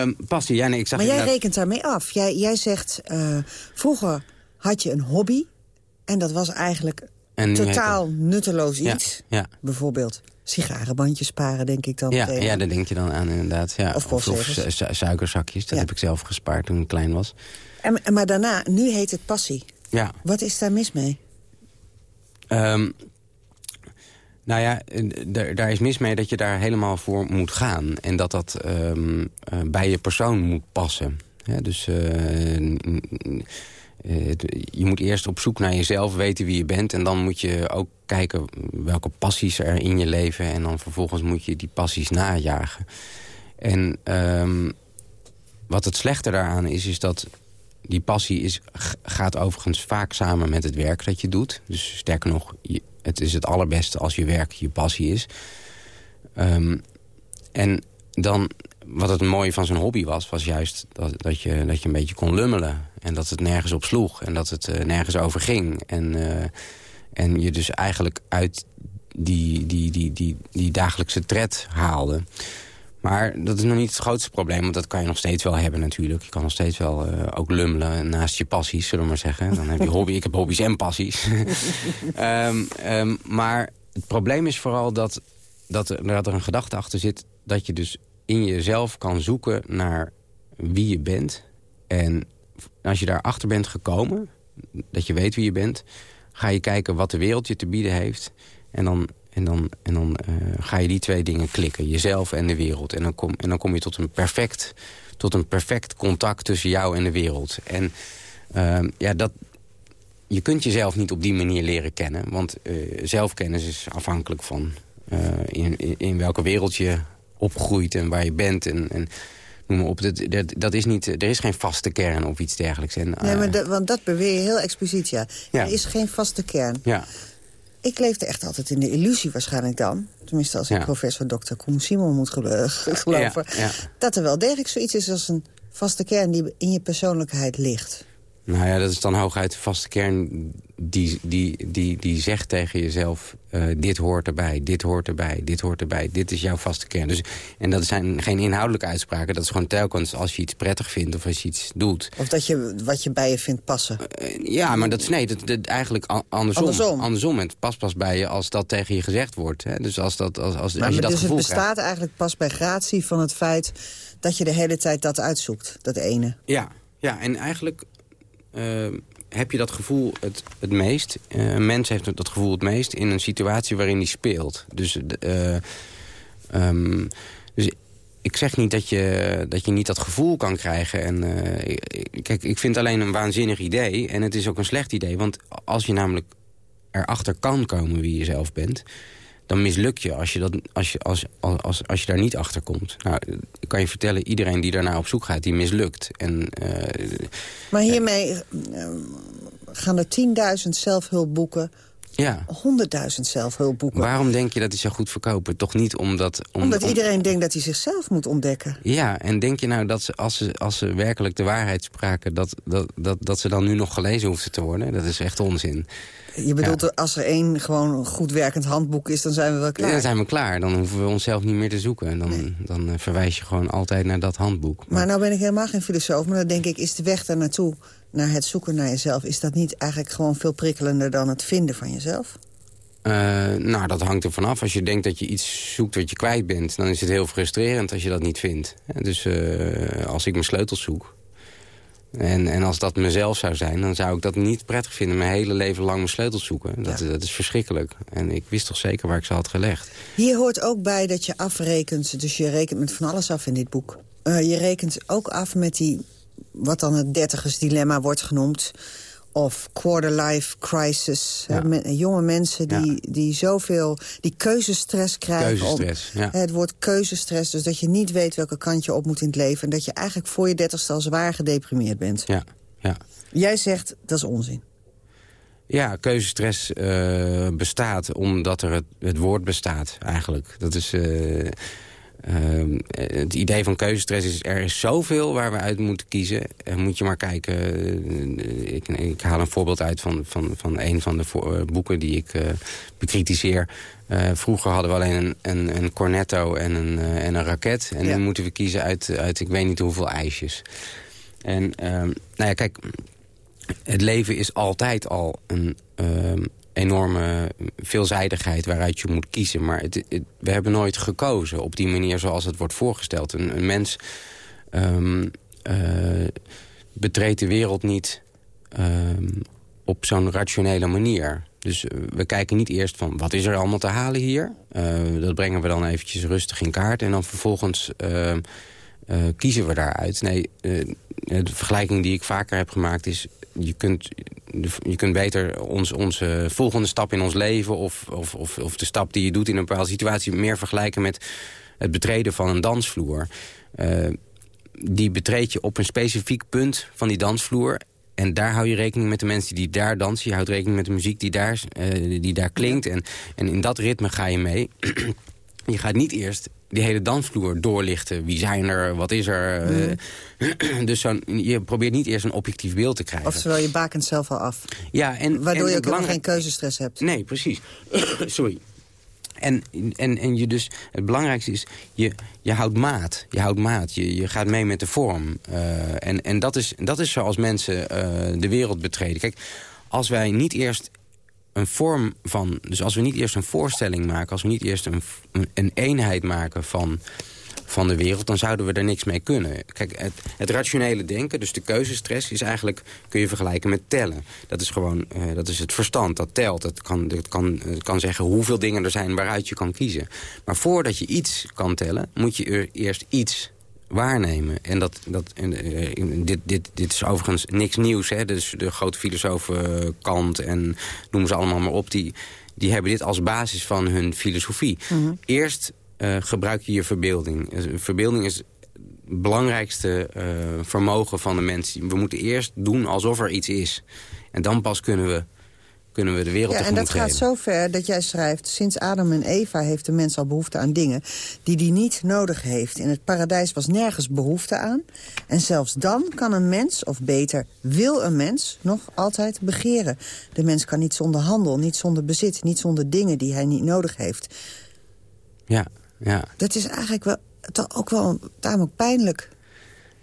Um, passie, ja, nee, ik zag maar jij rekent daarmee af. Jij, jij zegt, vroeger had je een hobby... en dat was eigenlijk totaal nutteloos iets. Ja, ja. Bijvoorbeeld sigarenbandjes sparen, denk ik dan. Ja, ja, daar denk je dan aan inderdaad. Ja. Of, of, of su suikerzakjes, dat ja. heb ik zelf gespaard toen ik klein was. En, maar daarna, nu heet het passie. Ja. Wat is daar mis mee? Um, nou ja, daar is mis mee dat je daar helemaal voor moet gaan. En dat dat um, uh, bij je persoon moet passen. Ja, dus uh, je moet eerst op zoek naar jezelf, weten wie je bent... en dan moet je ook kijken welke passies er in je leven... en dan vervolgens moet je die passies najagen. En um, wat het slechte daaraan is, is dat die passie is, gaat overigens vaak samen met het werk dat je doet. Dus sterker nog, het is het allerbeste als je werk je passie is. Um, en dan, wat het mooie van zijn hobby was... was juist dat, dat, je, dat je een beetje kon lummelen. En dat het nergens op sloeg. En dat het uh, nergens over ging. En, uh, en je dus eigenlijk uit die, die, die, die, die dagelijkse tred haalde. Maar dat is nog niet het grootste probleem, want dat kan je nog steeds wel hebben natuurlijk. Je kan nog steeds wel uh, ook lummelen naast je passies, zullen we maar zeggen. Dan heb je hobby, ik heb hobby's en passies. um, um, maar het probleem is vooral dat, dat, er, dat er een gedachte achter zit... dat je dus in jezelf kan zoeken naar wie je bent. En als je daarachter bent gekomen, dat je weet wie je bent... ga je kijken wat de wereld je te bieden heeft... En dan en dan, en dan uh, ga je die twee dingen klikken, jezelf en de wereld. En dan kom, en dan kom je tot een, perfect, tot een perfect contact tussen jou en de wereld. En uh, ja, dat, je kunt jezelf niet op die manier leren kennen. Want uh, zelfkennis is afhankelijk van in, in, in, welke wereld je opgroeit en waar je bent. En, en noem maar op. Dat, dat, dat, is niet, er is geen vaste kern of iets dergelijks. En, nee, maar dat, want dat beweer je heel expliciet, ja. ja. Er is geen vaste kern. Ja ik leefde echt altijd in de illusie waarschijnlijk dan. Tenminste, als ik professor Dr. Koen Simon moet geloven. Ja, dat er wel degelijk zoiets is als een vaste kern die in je persoonlijkheid ligt. Nou ja, dat is dan hooguit de vaste kern die, die, die, die zegt tegen jezelf... Uh, dit hoort erbij, dit hoort erbij, dit hoort erbij. Dit is jouw vaste kern. Dus, en dat zijn geen inhoudelijke uitspraken. Dat is gewoon telkens als je iets prettig vindt of als je iets doet. Of dat je wat je bij je vindt passen. Uh, ja, maar dat is nee, dat, dat eigenlijk andersom. Andersom. andersom. Het past pas bij je als dat tegen je gezegd wordt. Hè? Dus als, dat, als, als, maar, als je dat dus gevoel het bestaat krijgt. eigenlijk pas bij gratie van het feit... dat je de hele tijd dat uitzoekt, dat ene. Ja, ja en eigenlijk heb je dat gevoel het, het meest. Uh, een mens heeft dat gevoel het meest in een situatie waarin hij speelt. Dus, uh, um, dus ik zeg niet dat je, dat je niet dat gevoel kan krijgen. En, kijk, ik vind alleen een waanzinnig idee. En het is ook een slecht idee. Want als je namelijk erachter kan komen wie je zelf bent dan misluk je als je, dat, als, je, als, als, als je daar niet achter komt. Nou, ik kan je vertellen, iedereen die daarna op zoek gaat, die mislukt. En, maar hiermee gaan er 10.000 zelfhulpboeken ja. 100.000 zelfhulpboeken. Waarom denk je dat die zo goed verkopen? Toch niet omdat... omdat iedereen denkt dat hij zichzelf moet ontdekken. Ja, en denk je nou dat ze, als ze, als ze werkelijk de waarheid spraken... Dat, dat, dat, dat ze dan nu nog gelezen hoefden te worden? Dat is echt onzin. Je bedoelt, als er één gewoon goed werkend handboek is, dan zijn we wel klaar? Ja, dan zijn we klaar. Dan hoeven we onszelf niet meer te zoeken. Dan, dan eh, verwijs je gewoon altijd naar dat handboek. Maar... maar nou ben ik helemaal geen filosoof, maar dan denk ik... is de weg daar naartoe naar het zoeken naar jezelf... is dat niet eigenlijk gewoon veel prikkelender dan het vinden van jezelf? Uh, nou, dat hangt er vanaf. Als je denkt dat je iets zoekt wat je kwijt bent... dan is het heel frustrerend als je dat niet vindt. Dus uh, als ik mijn sleutels zoek... En, en als dat mezelf zou zijn, dan zou ik dat niet prettig vinden. Mijn hele leven lang mijn sleutels zoeken. Dat, dat is verschrikkelijk. En ik wist toch zeker waar ik ze had gelegd. Hier hoort ook bij dat je afrekent. Dus je rekent met van alles af in dit boek. Uh, je rekent ook af met die wat dan het dertigersdilemma wordt genoemd of quarter-life crisis. jonge mensen die, die zoveel die keuzestress krijgen. Keuzestress, ja. Het woord keuzestress, dus dat je niet weet welke kant je op moet in het leven... en dat je eigenlijk voor je dertigste al zwaar gedeprimeerd bent. Ja, ja. Jij zegt, dat is onzin. Ja, keuzestress uh, bestaat omdat er het, het, woord bestaat, eigenlijk. Dat is... Uh, Ehm, het idee van keuzestress is, er is zoveel waar we uit moeten kiezen. Uh, moet je maar kijken, uh, ik, ik, haal een voorbeeld uit van, van, van een van de uh, boeken die ik bekritiseer. vroeger hadden we alleen een, een, een cornetto en een, en een raket. En nu moeten we kiezen uit, uit ik weet niet hoeveel ijsjes. En ehm, nou ja, kijk, het leven is altijd al een ehm, enorme veelzijdigheid waaruit je moet kiezen. Maar het, we hebben nooit gekozen op die manier zoals het wordt voorgesteld. Een, een mens um, betreedt de wereld niet um, op zo'n rationele manier. Dus eh, we kijken niet eerst van wat is er allemaal te halen hier. Uh, dat brengen we dan eventjes rustig in kaart. En dan vervolgens uh, kiezen we daaruit. Nee, de vergelijking die ik vaker heb gemaakt is je kunt, je kunt beter ons, onze volgende stap in ons leven... Of, of, of, of de stap die je doet in een bepaalde situatie... meer vergelijken met het betreden van een dansvloer. Uh, die betreed je op een specifiek punt van die dansvloer... En daar hou je rekening met de mensen die daar dansen. Je houdt rekening met de muziek die daar, die daar klinkt. En, en in dat ritme ga je mee. je gaat niet eerst die hele dansvloer doorlichten. Wie zijn er, wat is er? Mm. dus zo je probeert niet eerst een objectief beeld te krijgen. Oftewel, je bakent zelf al af. Ja, en, Waardoor en je ook belangrijk... geen keuzestress hebt. Nee, precies. Sorry. En, en, en je dus, het belangrijkste is, je, je houdt maat. Je houdt maat. Je, je gaat mee met de vorm. Uh, en en dat, is, dat is zoals mensen uh, de wereld betreden. Kijk, als wij niet eerst een vorm van... Dus als we niet eerst een voorstelling maken... als we niet eerst een, een eenheid maken van, van de wereld... dan zouden we er niks mee kunnen. Kijk, het, het rationele denken, dus de keuzestress... is eigenlijk, kun je vergelijken met tellen. Dat is gewoon, uh, dat is het verstand, dat telt. Dat kan, dat kan, kan zeggen hoeveel dingen er zijn waaruit je kan kiezen. Maar voordat je iets kan tellen, moet je eerst iets waarnemen. En, dat, dat, en, uh, dit, dit, dit is overigens niks nieuws. Hè? Dus de grote filosofen uh, Kant en noem ze allemaal maar op... die, die hebben dit als basis van hun filosofie. Mm -hmm. Eerst uh, gebruik je je verbeelding. Verbeelding is het belangrijkste vermogen van de mens. We moeten eerst doen alsof er iets is. En dan pas kunnen we kunnen we de wereld ja, En dat gaat zo ver dat jij schrijft... sinds Adam en Eva heeft de mens al behoefte aan dingen... die hij niet nodig heeft. In het paradijs was nergens behoefte aan. En zelfs dan kan een mens, of beter wil een mens... nog altijd begeren. De mens kan niet zonder handel, niet zonder bezit... niet zonder dingen die hij niet nodig heeft. Ja, ja. Dat is eigenlijk wel, toch ook wel tamelijk pijnlijk.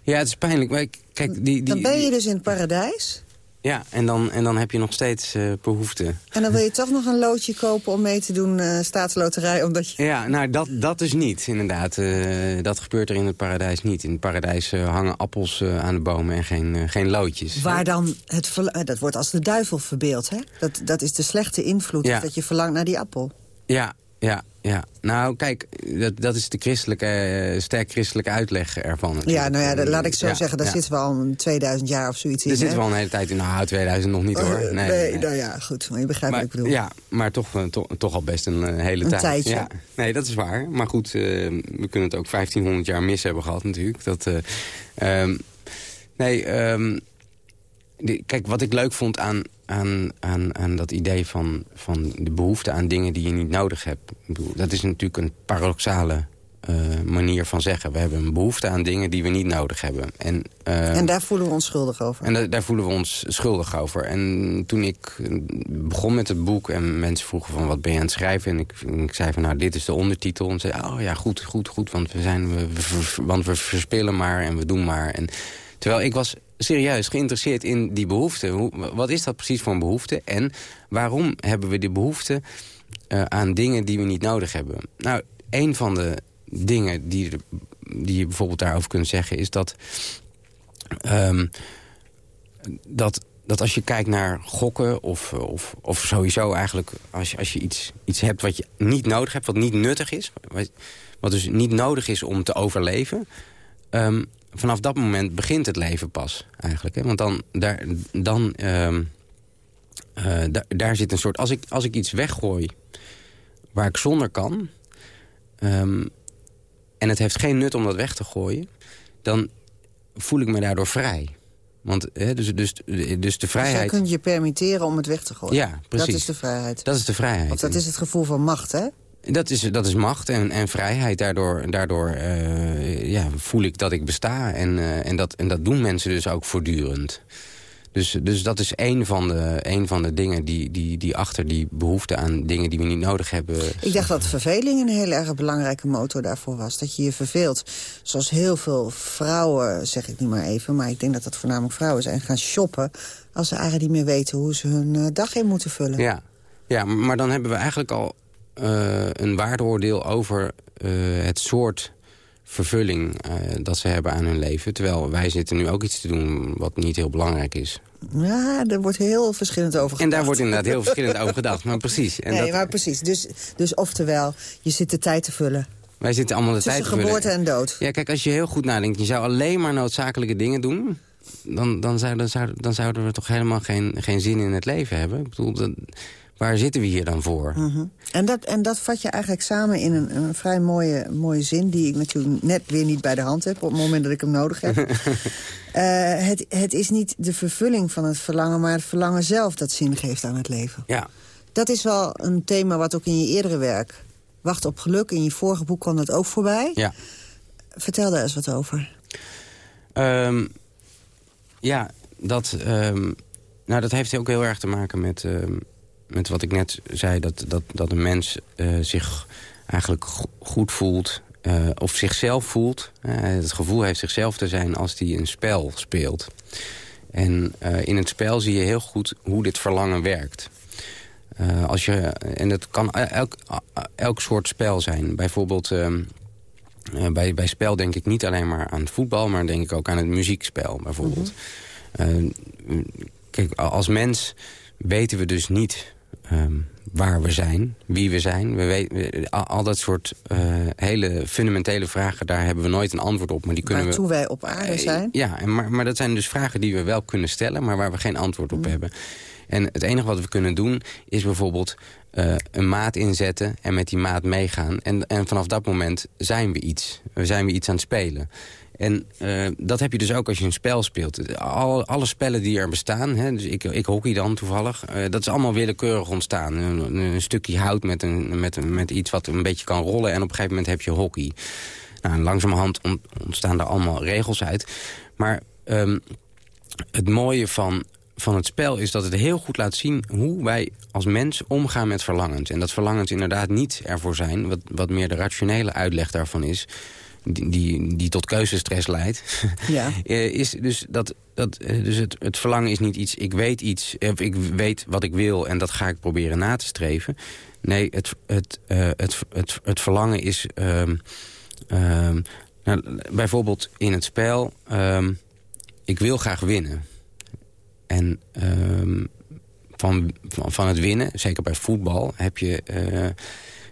Ja, het is pijnlijk. Maar kijk, die, die, dan ben je dus in het paradijs... Ja, en dan, en dan heb je nog steeds uh, behoefte. En dan wil je toch nog een loodje kopen om mee te doen uh, staatsloterij, omdat je... Ja, nou, dat, dat is niet, inderdaad. Uh, dat gebeurt er in het paradijs niet. In het paradijs hangen appels aan de bomen en geen, geen loodjes. Waar dan het... Dat wordt als de duivel verbeeld, hè? Dat, dat is de slechte invloed, ja. dat je verlangt naar die appel. Ja, ja, Ja, nou kijk, dat, dat is de christelijke, uh, sterk christelijke uitleg ervan. Natuurlijk. Ja, nou ja, dat, laat ik zo zeggen, daar zitten we al een 2000 jaar of zoiets in. Daar zitten we al een hele tijd in. Nou, 2000 nog niet hoor. Nee, nee, nee, nou ja, goed, maar je begrijpt wat ik bedoel. Ja, maar toch, toch, toch al best een hele een tijd. Tijdje. Ja, nee, dat is waar. Maar goed, we kunnen het ook 1500 jaar mis hebben gehad natuurlijk. Dat, um, nee, um, kijk, wat ik leuk vond aan, aan, aan, aan dat idee van, van de behoefte aan dingen die je niet nodig hebt. Dat is natuurlijk een paradoxale uh, manier van zeggen. We hebben een behoefte aan dingen die we niet nodig hebben. En, uh, en daar voelen we ons schuldig over. En da daar voelen we ons schuldig over. En toen ik begon met het boek en mensen vroegen van wat ben je aan het schrijven? En ik, ik zei van nou dit is de ondertitel. En zei oh ja goed, goed, goed, want we, zijn, we, we, want we verspillen maar en we doen maar. En, terwijl ik was serieus geïnteresseerd in die behoefte. Hoe, wat is dat precies voor een behoefte? En waarom hebben we die behoefte uh, aan dingen die we niet nodig hebben? Nou, een van de dingen die, die je bijvoorbeeld daarover kunt zeggen... is dat, um, dat, dat als je kijkt naar gokken of, of, of sowieso eigenlijk... als je, als je iets, iets hebt wat je niet nodig hebt, wat niet nuttig is... wat, dus niet nodig is om te overleven... Um, vanaf dat moment begint het leven pas eigenlijk. Hè? Want dan, daar, dan, uh, uh, daar, zit een soort... Als ik, als ik iets weggooi waar ik zonder kan... Um, en het heeft geen nut om dat weg te gooien... dan voel ik me daardoor vrij. Want, hè, dus, dus, dus de vrijheid... Dus jij kunt je permitteren om het weg te gooien. Ja, precies. Dat is de vrijheid. Dat is de vrijheid. Want dat is het gevoel van macht, hè? Dat is, dat is macht en, en vrijheid. Daardoor, daardoor uh, ja, voel ik dat ik besta. En, uh, en, dat, en dat doen mensen dus ook voortdurend. Dus, dus dat is een van de, van de dingen die, die, die achter die behoefte aan dingen die we niet nodig hebben... Ik dacht dat verveling een heel erg belangrijke motor daarvoor was. Dat je je verveelt. Zoals heel veel vrouwen, zeg ik niet maar even... maar ik denk dat dat voornamelijk vrouwen zijn, gaan shoppen... als ze eigenlijk niet meer weten hoe ze hun uh, dag in moeten vullen. Ja. ja, maar dan hebben we eigenlijk al een waardeoordeel over uh, het soort vervulling uh, dat ze hebben aan hun leven. Terwijl wij zitten nu ook iets te doen wat niet heel belangrijk is. Ja, er wordt heel verschillend over gedacht. En daar wordt inderdaad heel verschillend over gedacht, maar precies. En nee, dat... maar precies. Dus, dus oftewel, je zit de tijd te vullen. Wij zitten allemaal de tijd te vullen. geboorte en dood. Ja, kijk, als je heel goed nadenkt, je zou alleen maar noodzakelijke dingen doen... dan, dan, zou, dan, zou, dan zouden we toch helemaal geen, geen zin in het leven hebben. Ik bedoel, dat, waar zitten we hier dan voor? -hmm. en, dat, en dat vat je eigenlijk samen in een, een vrij mooie, mooie zin... die ik natuurlijk net weer niet bij de hand heb... op het moment dat ik hem nodig heb. uh, het, het is niet de vervulling van het verlangen... maar het verlangen zelf dat zin geeft aan het leven. Ja. Dat is wel een thema wat ook in je eerdere werk... Wacht op geluk, in je vorige boek kwam dat ook voorbij. Ja. Vertel daar eens wat over. Um, ja, dat, um, nou, dat heeft ook heel erg te maken met... Um, met wat ik net zei, dat, dat, dat een mens uh, zich eigenlijk goed voelt... Uh, of zichzelf voelt. Uh, het gevoel heeft zichzelf te zijn als hij een spel speelt. En in het spel zie je heel goed hoe dit verlangen werkt. als je, en dat kan elk, elk soort spel zijn. Bijvoorbeeld... Ehm, bij, bij spel denk ik niet alleen maar aan voetbal... maar denk ik ook aan het muziekspel, bijvoorbeeld. Mm -hmm. kijk, als mens weten we dus niet um, waar we zijn, wie we zijn. We weten, al dat soort uh, hele fundamentele vragen, daar hebben we nooit een antwoord op. Maar die kunnen Waartoe we, wij op aarde uh, zijn? Ja, en maar, maar dat zijn dus vragen die we wel kunnen stellen... maar waar we geen antwoord op mm. hebben. En het enige wat we kunnen doen is bijvoorbeeld uh, een maat inzetten... en met die maat meegaan. En, en vanaf dat moment zijn we iets. We zijn we iets aan het spelen. En uh, dat heb je dus ook als je een spel speelt. Alle, spellen die er bestaan, hè, dus ik, ik hockey dan toevallig... Uh, dat is allemaal willekeurig ontstaan. Een, een, stukje hout met, een, met, met iets wat een beetje kan rollen... en op een gegeven moment heb je hockey. Nou, langzamerhand ontstaan er allemaal regels uit. Maar um, het mooie van, van het spel is dat het heel goed laat zien... hoe wij als mens omgaan met verlangens. En dat verlangens inderdaad niet ervoor zijn... wat, wat meer de rationele uitleg daarvan is die, die, die tot keuzestress leidt... Ja. Eh, is dus dat, dat, eh, dus het, het verlangen is niet iets, ik weet iets, of ik weet wat ik wil... en dat ga ik proberen na te streven. Nee, het, het, uh, het, het, het verlangen is... Um, um, nou, bijvoorbeeld in het spel... Um, ik wil graag winnen. En van, van, van het winnen, zeker bij voetbal... heb je... Uh,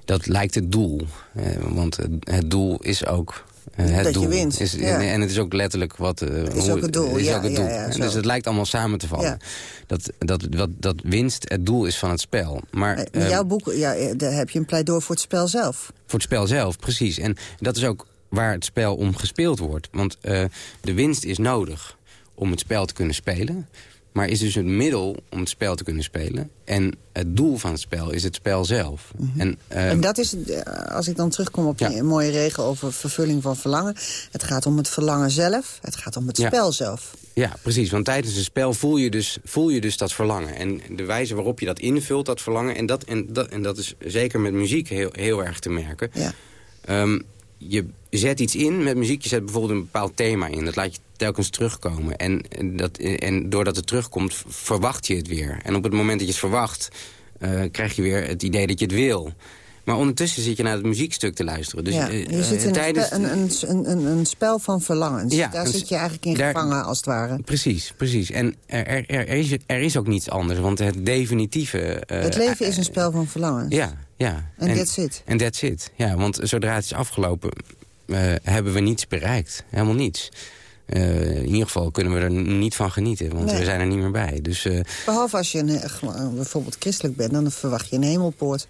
dat lijkt het doel. want het doel is ook uh, het dat doel. je wint. Is, En het is ook letterlijk wat... Uh, is ook het doel, is ja, ook het doel. Ja, dus het lijkt allemaal samen te vallen. Dat, dat, wat, dat winst het doel is van het spel. Maar, in uh, jouw boek ja, daar heb je een pleidooi voor het spel zelf. Voor het spel zelf, precies. En dat is ook waar het spel om gespeeld wordt. Want de winst is nodig om het spel te kunnen spelen maar is dus een middel om het spel te kunnen spelen. En het doel van het spel is het spel zelf. Mhm. en, uh, en dat is, als ik dan terugkom op die mooie regel over vervulling van verlangen... het gaat om het verlangen zelf, het gaat om het ja. spel zelf. Ja, precies. Want tijdens het spel voel je, dus, voel je dus dat verlangen. En de wijze waarop je dat invult, dat verlangen... en dat, en dat, en dat is zeker met muziek heel, heel erg te merken... Ja. Um, je zet iets in met muziek. Je zet bijvoorbeeld een bepaald thema in. Dat laat je telkens terugkomen. En, dat, en doordat het terugkomt, verwacht je het weer. En op het moment dat je het verwacht, uh, krijg je weer het idee dat je het wil. Maar ondertussen zit je naar het muziekstuk te luisteren. Dus, ja, uh, je zit in tijdens... een, een, een, een, spel van verlangens. Ja, daar zit je eigenlijk in daar, gevangen, als het ware. Precies, precies. En er, er, er, is, er is ook niets anders, want het definitieve... Uh, het leven is een spel van verlangens. Ja, ja. En that's it. En that's it, ja. Want zodra het is afgelopen, hebben we niets bereikt. Helemaal niets. Uh, in ieder geval kunnen we er niet van genieten, want nee. we zijn er niet meer bij. Dus, uh, Behalve als je een, uh, bijvoorbeeld christelijk bent, dan verwacht je een hemelpoort.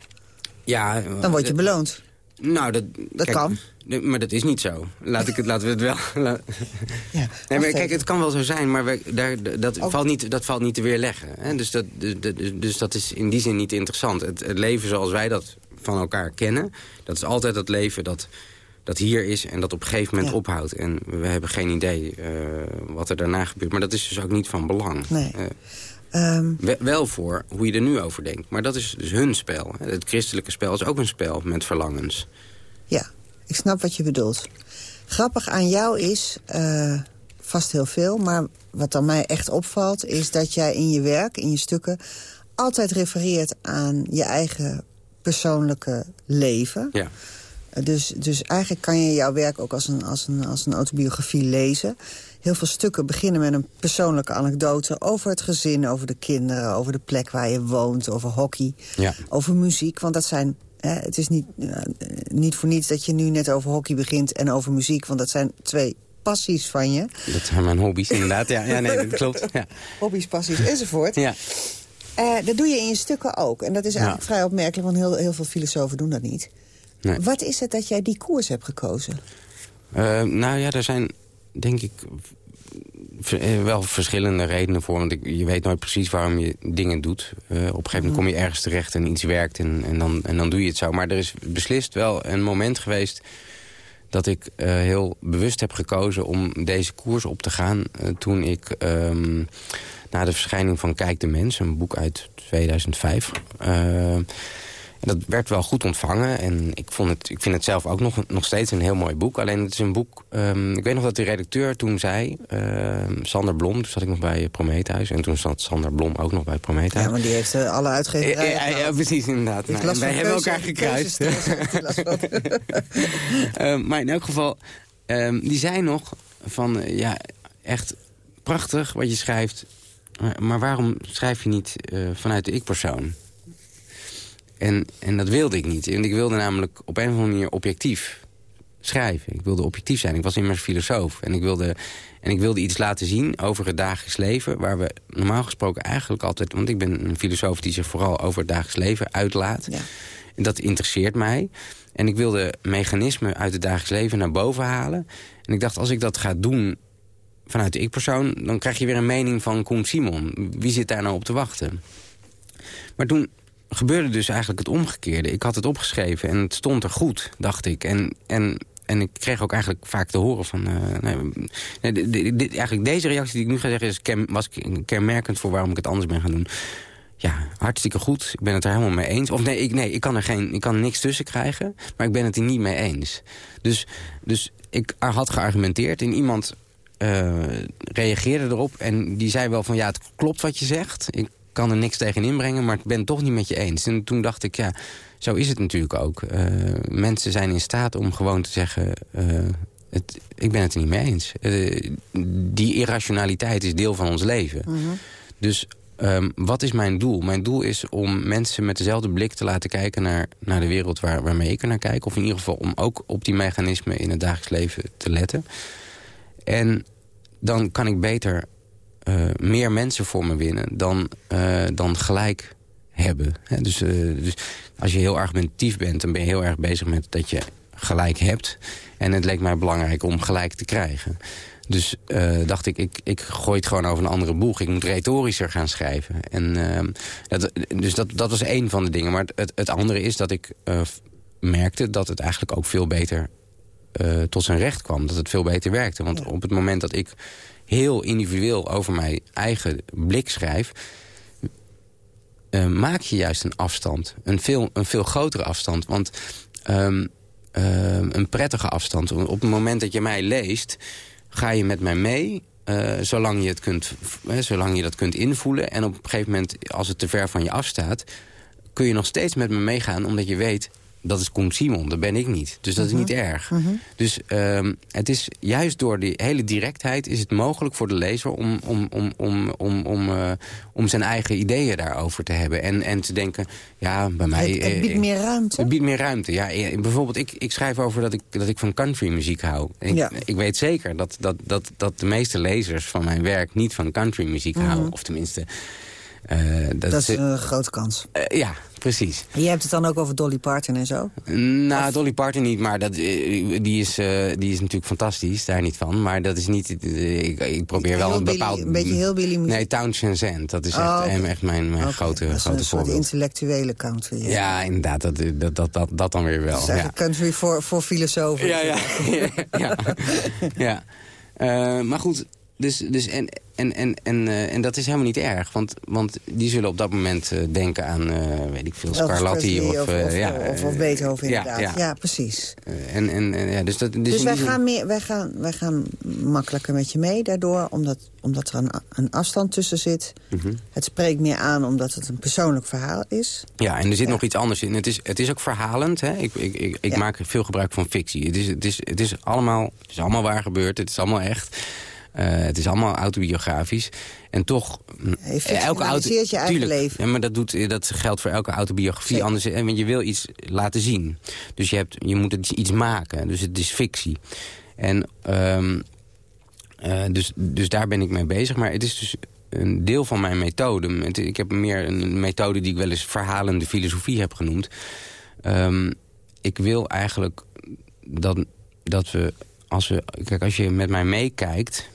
Ja, dan word je beloond. Nou, dat, dat kijk, kan. Maar dat is niet zo. Laat ik het, laten we het wel... La... Ja, nee, maar kijk, het kan wel zo zijn, maar we, daar, dat, Ook... valt niet, dat valt niet te weerleggen. Hè? Dus, dat, dus, dus dat is in die zin niet interessant. Het, het leven zoals wij dat van elkaar kennen... dat is altijd het leven dat dat hier is en dat op een gegeven moment ja. ophoudt. En we hebben geen idee uh, wat er daarna gebeurt. Maar dat is dus ook niet van belang. Nee. Uh, um... wel voor hoe je er nu over denkt. Maar dat is dus hun spel. Het christelijke spel is ook een spel met verlangens. Ja, ik snap wat je bedoelt. Grappig aan jou is, uh, vast heel veel... maar wat dan mij echt opvalt... is dat jij in je werk, in je stukken... altijd refereert aan je eigen persoonlijke leven... Ja. Dus, dus eigenlijk kan je jouw werk ook als een, als, een, als een autobiografie lezen. Heel veel stukken beginnen met een persoonlijke anekdote... over het gezin, over de kinderen, over de plek waar je woont... over hockey, ja. over muziek. Want dat zijn... Hè, het is niet, uh, niet voor niets dat je nu net over hockey begint en over muziek... want dat zijn twee passies van je. Dat zijn mijn hobby's, inderdaad. Ja, ja nee, dat klopt. Ja. Hobby's, passies enzovoort. Ja. Uh, dat doe je in je stukken ook. En dat is eigenlijk ja. vrij opmerkelijk, want heel, heel veel filosofen doen dat niet. Nee. Wat is het dat jij die koers hebt gekozen? Uh, nou ja, er zijn denk ik wel verschillende redenen voor. Want ik, je weet nooit precies waarom je dingen doet. Uh, op een gegeven moment kom je ergens terecht en iets werkt en, en, dan, en dan doe je het zo. Maar er is beslist wel een moment geweest dat ik uh, heel bewust heb gekozen om deze koers op te gaan. toen ik um, na de verschijning van Kijk de Mens, een boek uit 2005... En dat werd wel goed ontvangen. En ik, vond het, ik vind het zelf ook nog, nog steeds een heel mooi boek. Alleen het is een boek... Um, ik weet nog dat de redacteur toen zei... Uh, Sander Blom, toen zat ik nog bij Prometheus. En toen zat Sander Blom ook nog bij Prometheus. Ja, want die heeft uh, alle uitgeverijen. Ja, ja, ja, precies, inderdaad. Nou, wij hebben keuze, elkaar gekruist. uh, maar in elk geval, um, die zei nog van... ja, echt prachtig wat je schrijft... maar waarom schrijf je niet vanuit de ik-persoon? En, en dat wilde ik niet. En ik wilde namelijk op een of andere manier objectief schrijven. Ik wilde objectief zijn. Ik was immers filosoof. En ik wilde, en ik wilde iets laten zien over het dagelijks leven... waar we normaal gesproken eigenlijk altijd... want ik ben een filosoof die zich vooral over het dagelijks leven uitlaat. Ja. En dat interesseert mij. En ik wilde mechanismen uit het dagelijks leven naar boven halen. En ik dacht, als ik dat ga doen vanuit de ik-persoon... dan krijg je weer een mening van Koen Simon. Wie zit daar nou op te wachten? Maar toen gebeurde dus eigenlijk het omgekeerde. Ik had het opgeschreven en het stond er goed, dacht ik. En, en, en ik kreeg ook eigenlijk vaak te horen van... Uh, nee, eigenlijk deze reactie die ik nu ga zeggen... Is was kenmerkend voor waarom ik het anders ben gaan doen. Ja, hartstikke goed. Ik ben het er helemaal mee eens. Of nee, ik, nee, ik kan er geen, ik kan niks tussen krijgen. Maar ik ben het er niet mee eens. Dus, dus ik had geargumenteerd en iemand uh, reageerde erop. En die zei wel van ja, het klopt wat je zegt. Ik kan er niks tegen inbrengen, maar ik ben het toch niet met je eens. En toen dacht ik, ja, zo is het natuurlijk ook. Uh, mensen zijn in staat om gewoon te zeggen... Uh, het, ik ben het er niet mee eens. Uh, die irrationaliteit is deel van ons leven. -hmm. Dus Ehm, wat is mijn doel? Mijn doel is om mensen met dezelfde blik te laten kijken... naar, naar de wereld waar, waarmee ik er naar kijk. Of in ieder geval om ook op die mechanismen in het dagelijks leven te letten. En dan kan ik beter uh, meer mensen voor me winnen dan, uh, dan gelijk hebben. dus, uh, dus als je heel argumentatief bent, dan ben je heel erg bezig met dat je gelijk hebt. En het leek mij belangrijk om gelijk te krijgen. Dus dacht ik, ik, ik gooi het gewoon over een andere boeg. Ik moet retorischer gaan schrijven. En, dat, dus dat, dat was één van de dingen. Maar het, het andere is dat ik merkte dat het eigenlijk ook veel beter tot zijn recht kwam. Dat het veel beter werkte. Want op het moment dat ik heel individueel over mijn eigen blik schrijf... maak je juist een afstand. Een veel, een veel grotere afstand. Want um, een prettige afstand. Op het moment dat je mij leest ga je met mij mee... Uh, zolang, je het kunt, zolang je dat kunt invoelen. En op een gegeven moment, als het te ver van je afstaat... kun je nog steeds met me meegaan, omdat je weet dat is Koen Simon, dat ben ik niet. Dus dat is niet erg. Dus um, het is juist door die hele directheid is het mogelijk voor de lezer... om, om, om, om, om, om, uh, om zijn eigen ideeën daarover te hebben. En, en te denken, ja, bij mij... Het, het biedt meer ruimte? Het biedt meer ruimte, ja. Bijvoorbeeld, ik, ik schrijf over dat ik, dat ik van countrymuziek hou. Ik, ja. ik weet zeker dat, dat, dat, dat de meeste lezers van mijn werk niet van countrymuziek mm houden. Of tenminste... Uh, dat, dat, is een grote kans. Uh, ja, precies. Je hebt het dan ook over Dolly Parton en zo? Nou, of? Dolly Parton niet, maar dat, die, is, die is natuurlijk fantastisch, daar niet van. Maar dat is niet, ik, ik probeer wel een bepaald... Een beetje heel Billy muziek? Nee, Townshend Zand, dat is echt, oh, okay. echt mijn, mijn okay. grote, dat is grote een voorbeeld. soort intellectuele country. Ja, ja inderdaad, dat, dat, dat, dat, dat dan weer wel. Dat is ja. country voor, voor filosofen. Ja, ja. ja, ja. ja. maar goed... Dus, dus en, en, en, en, uh, en dat is helemaal niet erg. Want, want die zullen op dat moment uh, denken aan, uh, weet ik veel, Scarlatti. Of, ja, of, Beethoven inderdaad. Ja, precies. en, en, ja, dus dat, dus dus wij, gaan meer, wij, gaan, wij gaan makkelijker met je mee daardoor. Omdat, omdat er een, een afstand tussen zit. -hmm. Het spreekt meer aan omdat het een persoonlijk verhaal is. Ja, en er zit nog iets anders in. Het is, het is ook verhalend. Hè? Ik, ik, ik, ik maak veel gebruik van fictie. Het is, het, is, het, is allemaal, het is allemaal waar gebeurd. Het is allemaal echt. Uh, het is allemaal autobiografisch. En toch... elke auto, je eigen tuurlijk, leven. Ja, maar dat, doet, dat geldt voor elke autobiografie. Anders, want je wil iets laten zien. Dus je, hebt, je moet het iets maken. Dus het is fictie. En um, uh, dus, dus daar ben ik mee bezig. Maar het is dus een deel van mijn methode. Ik heb meer een methode die ik wel eens verhalende filosofie heb genoemd. Um, ik wil eigenlijk dat, dat we... Als, we, kijk, als je met mij meekijkt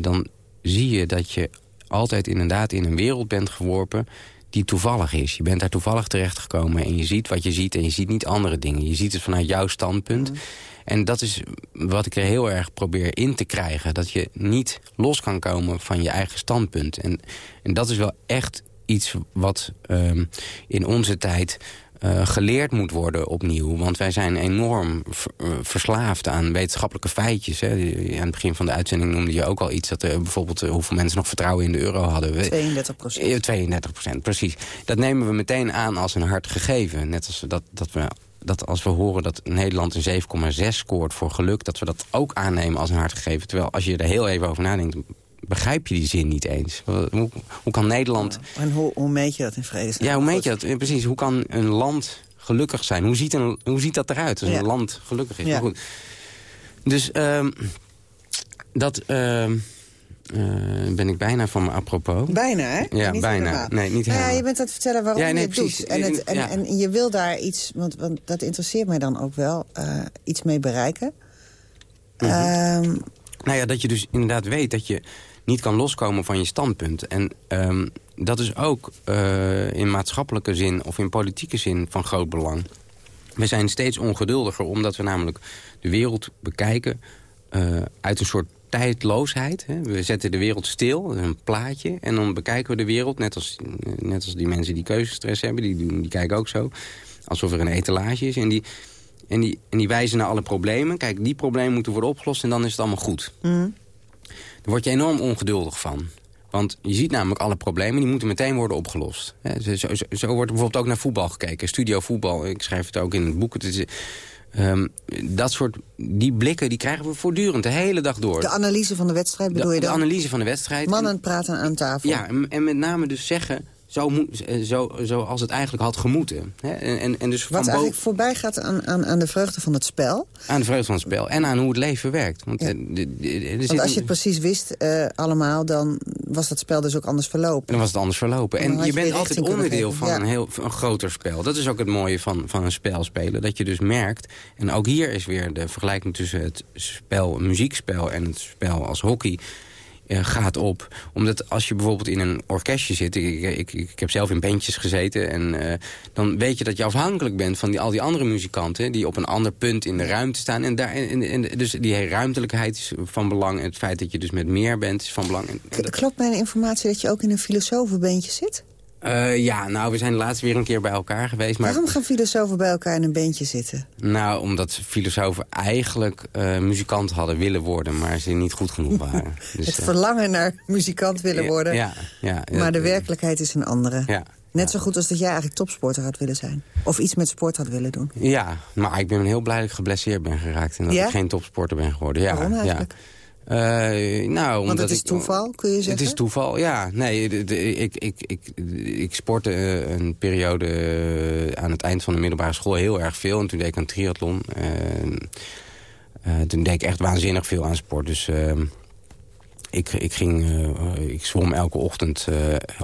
dan zie je dat je altijd inderdaad in een wereld bent geworpen die toevallig is. Je bent daar toevallig terechtgekomen en je ziet wat je ziet... en je ziet niet andere dingen. Je ziet het vanuit jouw standpunt. Mm. En dat is wat ik er heel erg probeer in te krijgen. Dat je niet los kan komen van je eigen standpunt. En, en dat is wel echt iets wat um, in onze tijd uh, geleerd moet worden opnieuw. Want wij zijn enorm verslaafd aan wetenschappelijke feitjes. Hè. Aan het begin van de uitzending noemde je ook al iets... dat er bijvoorbeeld uh, hoeveel mensen nog vertrouwen in de euro hadden. 32 procent. 32 procent, precies. Dat nemen we meteen aan als een hard gegeven. Net als dat, dat we dat als we horen dat Nederland een 7,6 scoort voor geluk... dat we dat ook aannemen als een hard gegeven. Terwijl als je er heel even over nadenkt begrijp je die zin niet eens. Hoe, hoe kan Nederland... Ja, en hoe, hoe meet je dat in vredesnaam? Ja, hoe meet je dat? Precies, hoe kan een land gelukkig zijn? Hoe ziet, een, hoe ziet dat eruit als ja. een land gelukkig is? Ja. goed. Dus um, dat... Uh, uh, ben ik bijna van me apropos. Bijna, hè? Ja, niet bijna. Helemaal. Nee, niet helemaal. Ja, je bent aan het vertellen waarom ja, nee, je het precies. doet. En, het, en, ja. en, je wil daar iets, want, want dat interesseert mij dan ook wel, uh, iets mee bereiken. Mm -hmm. um, nou ja, dat je dus inderdaad weet dat je niet kan loskomen van je standpunt. En um, dat is ook uh, in maatschappelijke zin of in politieke zin van groot belang. We zijn steeds ongeduldiger omdat we namelijk de wereld bekijken uh, uit een soort tijdloosheid. Hè. We zetten de wereld stil, een plaatje, en dan bekijken we de wereld... net als, net als die mensen die keuzestress hebben, die, die kijken ook zo... alsof er een etalage is. En die, en, die, en die wijzen naar alle problemen. Kijk, die problemen moeten worden opgelost en dan is het allemaal goed. Mm. Word je enorm ongeduldig van. Want je ziet namelijk alle problemen, die moeten meteen worden opgelost. Zo, zo, zo wordt bijvoorbeeld ook naar voetbal gekeken. Studio voetbal, ik schrijf het ook in het boek. Het is, Ehm, dat soort, die blikken die krijgen we voortdurend, de hele dag door. De analyse van de wedstrijd bedoel de, je dan? De analyse van de wedstrijd. Mannen praten aan tafel. Ja, en, en met name dus zeggen zo, eh, zo, zoals het eigenlijk had gemoeten. Hè? En, en, en dus Wat van eigenlijk voorbij gaat aan, aan, aan de vreugde van het spel. Aan de vreugde van het spel en aan hoe het leven werkt. Want, ja. eh, de, Want als je het precies wist uh, allemaal, dan was dat spel dus ook anders verlopen. Dan was het anders verlopen. En, en je, je bent altijd onderdeel van ja. een, heel, een groter spel. Dat is ook het mooie van, van een spel spelen. Dat je dus merkt, en ook hier is weer de vergelijking tussen het spel, muziekspel en het spel als hockey gaat op. Omdat als je bijvoorbeeld in een orkestje zit... ik, ik, ik heb zelf in bandjes gezeten... en uh, dan weet je dat je afhankelijk bent van die, al die andere muzikanten... die op een ander punt in de ruimte staan. En, daar, en, en, dus die ruimtelijkheid is van belang. En het feit dat je dus met meer bent is van belang. En, en dat... Klopt mijn informatie dat je ook in een filosofenbandje zit? Uh, ja, nou, we zijn laatst weer een keer bij elkaar geweest. Maar... Waarom gaan filosofen bij elkaar in een bandje zitten? Nou, omdat filosofen eigenlijk uh, muzikant hadden willen worden... maar ze niet goed genoeg waren. Dus, Het uh... verlangen naar muzikant willen worden. Ja, ja, ja maar de werkelijkheid is een andere. Ja. Net zo goed als dat jij eigenlijk topsporter had willen zijn. Of iets met sport had willen doen. Ja, maar ik ben heel blij dat ik geblesseerd ben geraakt... en dat ik geen topsporter ben geworden. Ja, Waarom eigenlijk? Ja. Uh, nou, Want omdat het is toeval, kun je zeggen? Het is toeval, ja. Nee, de, de, ik, ik, ik, ik sportte een periode uh, aan het eind van de middelbare school heel erg veel. En toen deed ik een triathlon. Uh, toen deed ik echt waanzinnig veel aan sport. Dus ehm, ik, ik, ging, ik zwom elke ochtend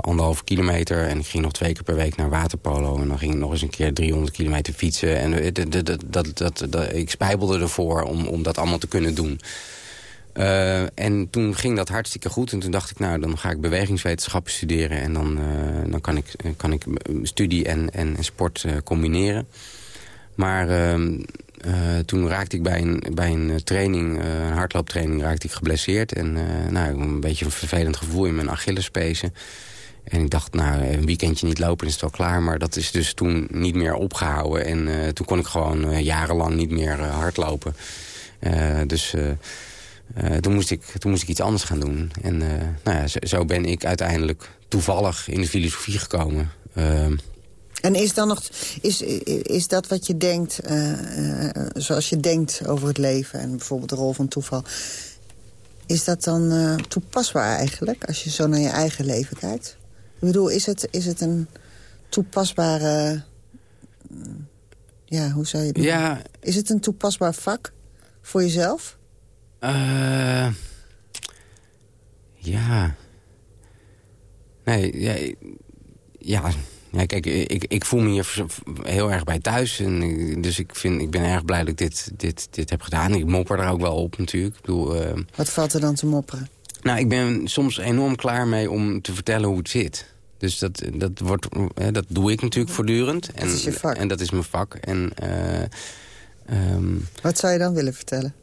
anderhalve kilometer. En ik ging nog twee keer per week naar waterpolo. En dan ging ik nog eens een keer 300 kilometer fietsen. En dat, dat, dat, dat, ik spijbelde ervoor om, om dat allemaal te kunnen doen. Uh, en toen ging dat hartstikke goed. En toen dacht ik, nou, dan ga ik bewegingswetenschappen studeren. En dan, uh, dan kan, ik, kan ik studie en, en, sport combineren. Maar ehm, toen raakte ik bij een, bij een training, een hardlooptraining, raakte ik geblesseerd. En nou, een beetje een vervelend gevoel in mijn Achillespezen. En ik dacht, nou, een weekendje niet lopen is het wel klaar. Maar dat is dus toen niet meer opgehouden. En toen kon ik gewoon jarenlang niet meer hardlopen. dus... Uh, toen, moest ik, toen moest ik iets anders gaan doen. En uh, nou ja, zo, zo, ben ik uiteindelijk toevallig in de filosofie gekomen. Uh, en is, dan nog, is, is dat wat je denkt, uh, zoals je denkt over het leven... en bijvoorbeeld de rol van toeval... is dat dan toepasbaar eigenlijk, als je zo naar je eigen leven kijkt? Ik bedoel, is het, is het een toepasbare... ja, hoe zou je het ja. Is het een toepasbaar vak voor jezelf? Uh, ja. Nee, ja, ja, ja kijk, ik, ik voel me hier heel erg bij thuis. En, dus ik, vind, ik ben erg blij dat ik dit, dit, dit heb gedaan. Ik mopper er ook wel op natuurlijk. Ik bedoel, uh, Wat valt er dan te mopperen? Nou, ik ben soms enorm klaar mee om te vertellen hoe het zit. Dus dat, dat, wordt, dat doe ik natuurlijk voortdurend. En, dat is je vak. En dat is mijn vak. En, uh, um, Wat zou je dan willen vertellen?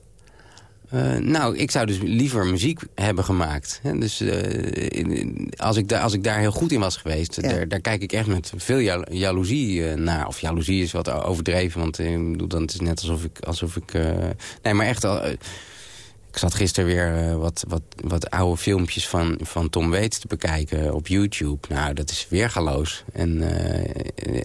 Uh, nou, ik zou dus liever muziek hebben gemaakt. Hè? Dus uh, in, als, ik als ik daar heel goed in was geweest... Ja. Daar, daar, kijk ik echt met veel jalo jaloezie uh, naar. Of jaloezie is wat overdreven, want ik bedoel, dan het is net alsof ik... Alsof ik nee, maar echt... Al, ik zat gisteren weer wat, wat, wat oude filmpjes van, van Tom Waits te bekijken op YouTube. Nou, dat is weergaloos. En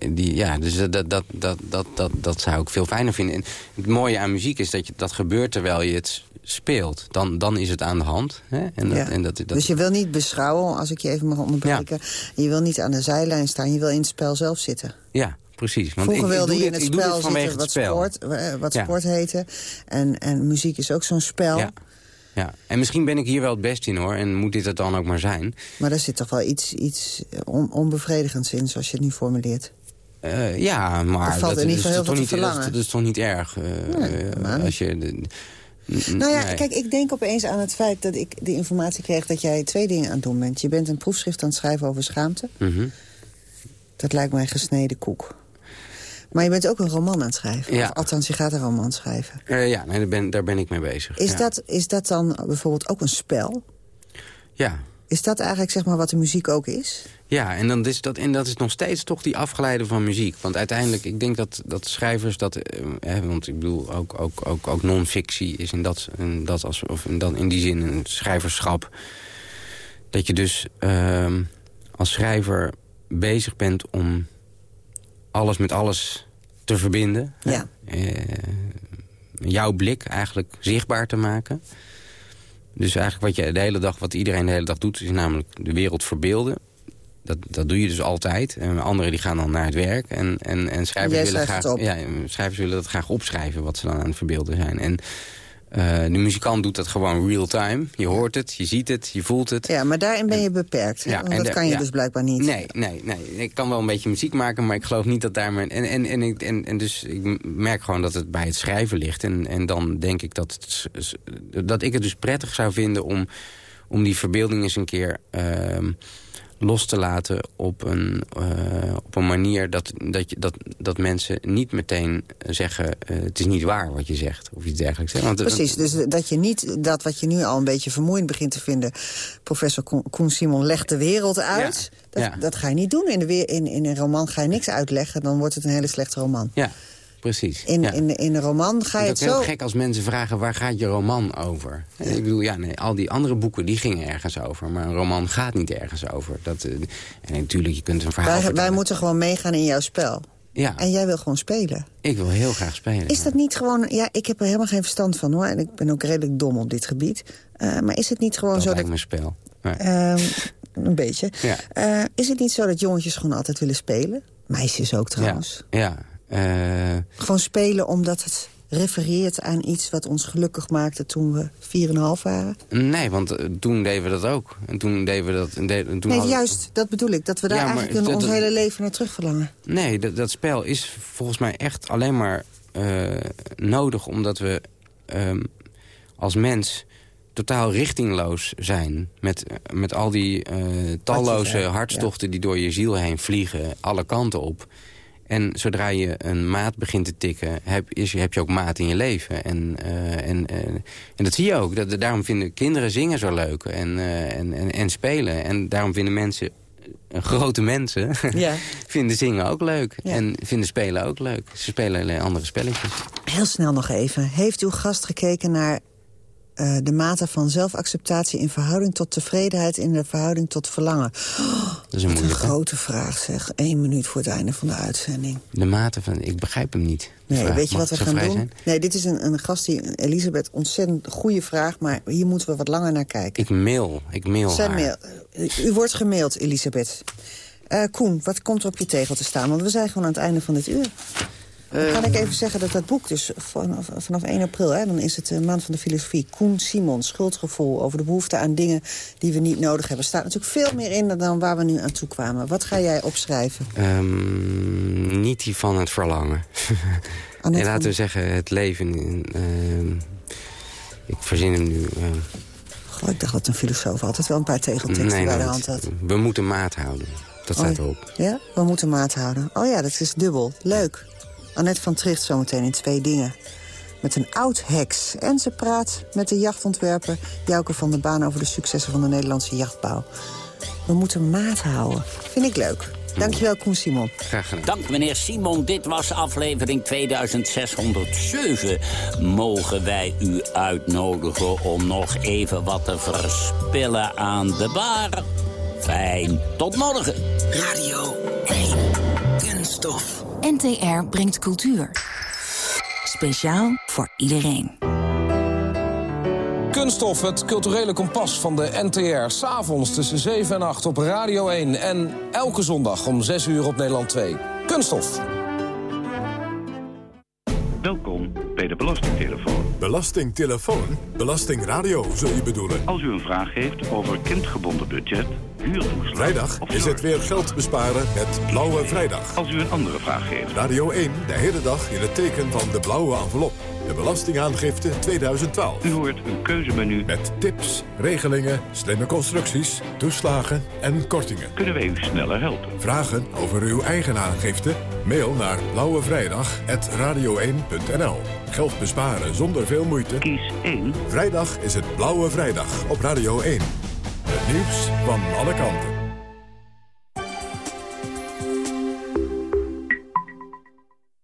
die, ja, dus dat, dat, dat, dat, dat, dat zou ik veel fijner vinden. En het mooie aan muziek is dat je, dat gebeurt terwijl je het speelt, dan, dan is het aan de hand. Hè? En dat, ja. en dat, dat, dus je wil niet beschouwen, als ik je even mag onderbreken. Ja. Je wil niet aan de zijlijn staan, je wil in het spel zelf zitten. Ja, precies. Want Vroeger ik, wilde ik je in het ik spel zitten wat, het spel. Sport, wat ja. sport heette. En, en muziek is ook zo'n spel. Ja. Ja, en misschien ben ik hier wel het best in hoor. En moet dit het dan ook maar zijn. Maar daar zit toch wel iets, iets on, onbevredigends in, zoals je het nu formuleert. Uh, ja, maar dat, is, toch veel niet, dat, dat, is toch niet erg. Uh, nee, uh, als je... Nou ja, nee. kijk, ik denk opeens aan het feit dat ik de informatie kreeg... dat jij twee dingen aan het doen bent. Je bent een proefschrift aan het schrijven over schaamte. Mm -hmm. Dat lijkt mij gesneden koek. Maar je bent ook een roman aan het schrijven. Ja. Of, althans, je gaat een roman schrijven. Uh, ja, nee, daar, ben, daar ben ik mee bezig. Is, ja. dat, is dat dan bijvoorbeeld ook een spel? Ja. Is dat eigenlijk zeg maar wat de muziek ook is? Ja, en, dan is dat, en dat is nog steeds toch die afgeleide van muziek. Want uiteindelijk, ik denk dat, dat schrijvers dat... Eh, want ik bedoel, ook, ook, ook, ook non-fictie is in, dat, in, dat als, of in, dat, in die zin een schrijverschap. Dat je dus uh, als schrijver bezig bent om alles met alles te verbinden. Ja. jouw blik eigenlijk zichtbaar te maken. Dus eigenlijk wat je de hele dag, wat iedereen de hele dag doet... is namelijk de wereld verbeelden. Dat, dat doe je dus altijd. En anderen die gaan dan naar het werk. En, en, en schrijvers, willen graag, ja, schrijvers willen dat graag opschrijven... wat ze dan aan het verbeelden zijn. En uh, de muzikant doet dat gewoon real time. Je hoort het, je ziet het, je voelt het. Ja, maar daarin ben je beperkt. Ja, dat kan je dus blijkbaar niet. Nee, nee, nee. Ik kan wel een beetje muziek maken, maar ik geloof niet dat daar... Mijn, en, en, en, ik, en, en dus ik merk gewoon dat het bij het schrijven ligt. En, en dan denk ik dat, het, dat ik het dus prettig zou vinden om, om die verbeelding eens een keer... Uh, los te laten op een, uh, op een manier dat, dat, je, dat, dat mensen niet meteen zeggen... Uh, het is niet waar wat je zegt, of iets dergelijks. Want, Precies, dus dat je niet dat wat je nu al een beetje vermoeiend begint te vinden... professor Koen Simon legt de wereld uit, dat, ja. dat ga je niet doen. In, de, in, in een roman ga je niks uitleggen, dan wordt het een hele slechte roman. Ja, precies. In, in, in een roman ga je het, zo... Het is heel gek als mensen vragen, waar gaat je roman over? Ik bedoel, ja, nee, al die andere boeken, die gingen ergens over. Maar een roman gaat niet ergens over. Dat, uh, en natuurlijk, je kunt een verhaal Wij, wij moeten gewoon meegaan in jouw spel. Ja. En jij wil gewoon spelen. Ik wil heel graag spelen. Is dat niet gewoon... Ja, ik heb er helemaal geen verstand van, hoor. En ik ben ook redelijk dom op dit gebied. Uh, maar is het niet gewoon dat zo... dat lijkt me spel. Ja. Uh, een beetje. Ja. Uh, is het niet zo dat jongetjes gewoon altijd willen spelen? Meisjes ook trouwens. Ja, ja. Uh... Gewoon spelen omdat het refereert aan iets wat ons gelukkig maakte toen we 4,5 waren? Nee, want uh, toen deden we dat ook. En toen deden we dat... En de, en toen nee, hadden... juist, dat bedoel ik. Dat we daar ja, eigenlijk ons dat, hele leven naar terug verlangen. Nee, dat, dat spel is volgens mij echt alleen maar uh, nodig... omdat we um, als mens totaal richtingloos zijn. Met, met al die talloze hartstochten die door je ziel heen vliegen. Alle kanten op. En zodra je een maat begint te tikken, heb, is, heb je ook maat in je leven. En, uh, en, uh, en dat zie je ook. Dat, daarom vinden kinderen zingen zo leuk en, uh, en, en, en, spelen. En daarom vinden mensen, grote mensen, ja. vinden zingen ook leuk. Ja. En vinden spelen ook leuk. Ze spelen andere spelletjes. Heel snel nog even. Heeft uw gast gekeken naar uh, de mate van zelfacceptatie in verhouding tot tevredenheid... in de verhouding tot verlangen. Oh, dat is een, een grote vraag, zeg. Eén minuut voor het einde van de uitzending. De mate van... Ik begrijp hem niet. Nee, vraag. weet je Mag wat we gaan doen? Zijn? Nee, dit is een, een gast die... Elisabeth, ontzettend goede vraag, maar hier moeten we wat langer naar kijken. Ik mail. Ik mail haar. Mail. U wordt gemaild, Elisabeth. Uh, Koen, wat komt er op je tegel te staan? Want we zijn gewoon aan het einde van dit uur. Dan kan ik even zeggen dat dat boek dus vanaf, vanaf 1 april... Hè, dan is het de maand van de filosofie. Koen Simon, schuldgevoel over de behoefte aan dingen die we niet nodig hebben. Er staat natuurlijk veel meer in dan waar we nu aan toe kwamen. Wat ga jij opschrijven? Um, niet die van het verlangen. en laten we zeggen, het leven... Uh, ik verzin hem nu... Uh, Goh, ik dacht dat een filosoof altijd wel een paar tegelteksten nee, bij de hand had. We moeten maat houden. Dat staat oh, erop. Ja, we moeten maat houden. Oh ja, dat is dubbel. Leuk. Annette van Tricht zometeen in twee dingen. Met een oud heks. En ze praat met de jachtontwerper Jouke van der Baan... over de successen van de Nederlandse jachtbouw. We moeten maat houden. Vind ik leuk. Dankjewel, Koen Simon. Graag gedaan. Dank, meneer Simon. Dit was aflevering 2607. Mogen wij u uitnodigen om nog even wat te verspillen aan de bar? Fijn. Tot morgen. Radio 1. Kunststof. NTR brengt cultuur. Speciaal voor iedereen. Kunststof, het culturele kompas van de NTR. S'avonds tussen 7 en 8 op Radio 1. En elke zondag om 6 uur op Nederland 2. Kunststof. Welkom bij de Belastingtelefoon. Belastingtelefoon? Belastingradio, zul je bedoelen? Als u een vraag heeft over kindgebonden budget, huurtoeslag... Vrijdag is het weer geld besparen met Blauwe Vrijdag. Als u een andere vraag heeft. Radio 1, de hele dag in het teken van de blauwe envelop. De Belastingaangifte 2012. U hoort een keuzemenu. Met tips, regelingen, slimme constructies, toeslagen en kortingen. Kunnen wij u sneller helpen? Vragen over uw eigen aangifte? Mail naar blauwevrijdag.radio1.nl Geld besparen zonder veel moeite? Kies 1. Vrijdag is het Blauwe Vrijdag op Radio 1. Nieuws van alle kanten.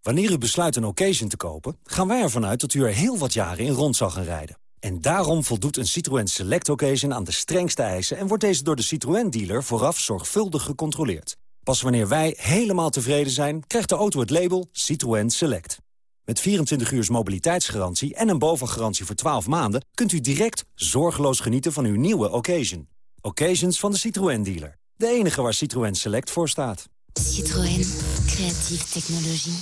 Wanneer u besluit een occasion te kopen, gaan wij ervan uit dat u er heel wat jaren in rond zal gaan rijden. En daarom voldoet een Citroën Select Occasion aan de strengste eisen... en wordt deze door de Citroën-dealer vooraf zorgvuldig gecontroleerd. Pas wanneer wij helemaal tevreden zijn, krijgt de auto het label Citroën Select. Met 24 uur mobiliteitsgarantie en een bovengarantie voor 12 maanden... kunt u direct zorgeloos genieten van uw nieuwe occasion. Occasions van de Citroën dealer. De enige waar Citroën Select voor staat. Citroën. Creatieve technologie.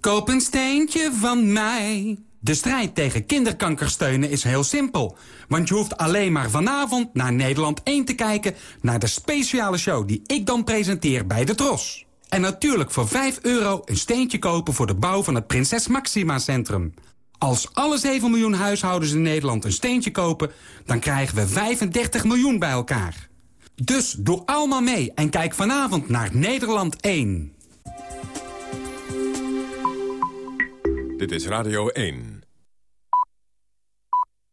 Koop een steentje van mij. De strijd tegen kinderkanker steunen is heel simpel. Want je hoeft alleen maar vanavond naar Nederland 1 te kijken... naar de speciale show die ik dan presenteer bij de Tros. En natuurlijk voor 5 euro een steentje kopen voor de bouw van het Prinses Maxima Centrum. Als alle 7 miljoen huishoudens in Nederland een steentje kopen... dan krijgen we 35 miljoen bij elkaar. Dus doe allemaal mee en kijk vanavond naar Nederland 1. Dit is Radio 1.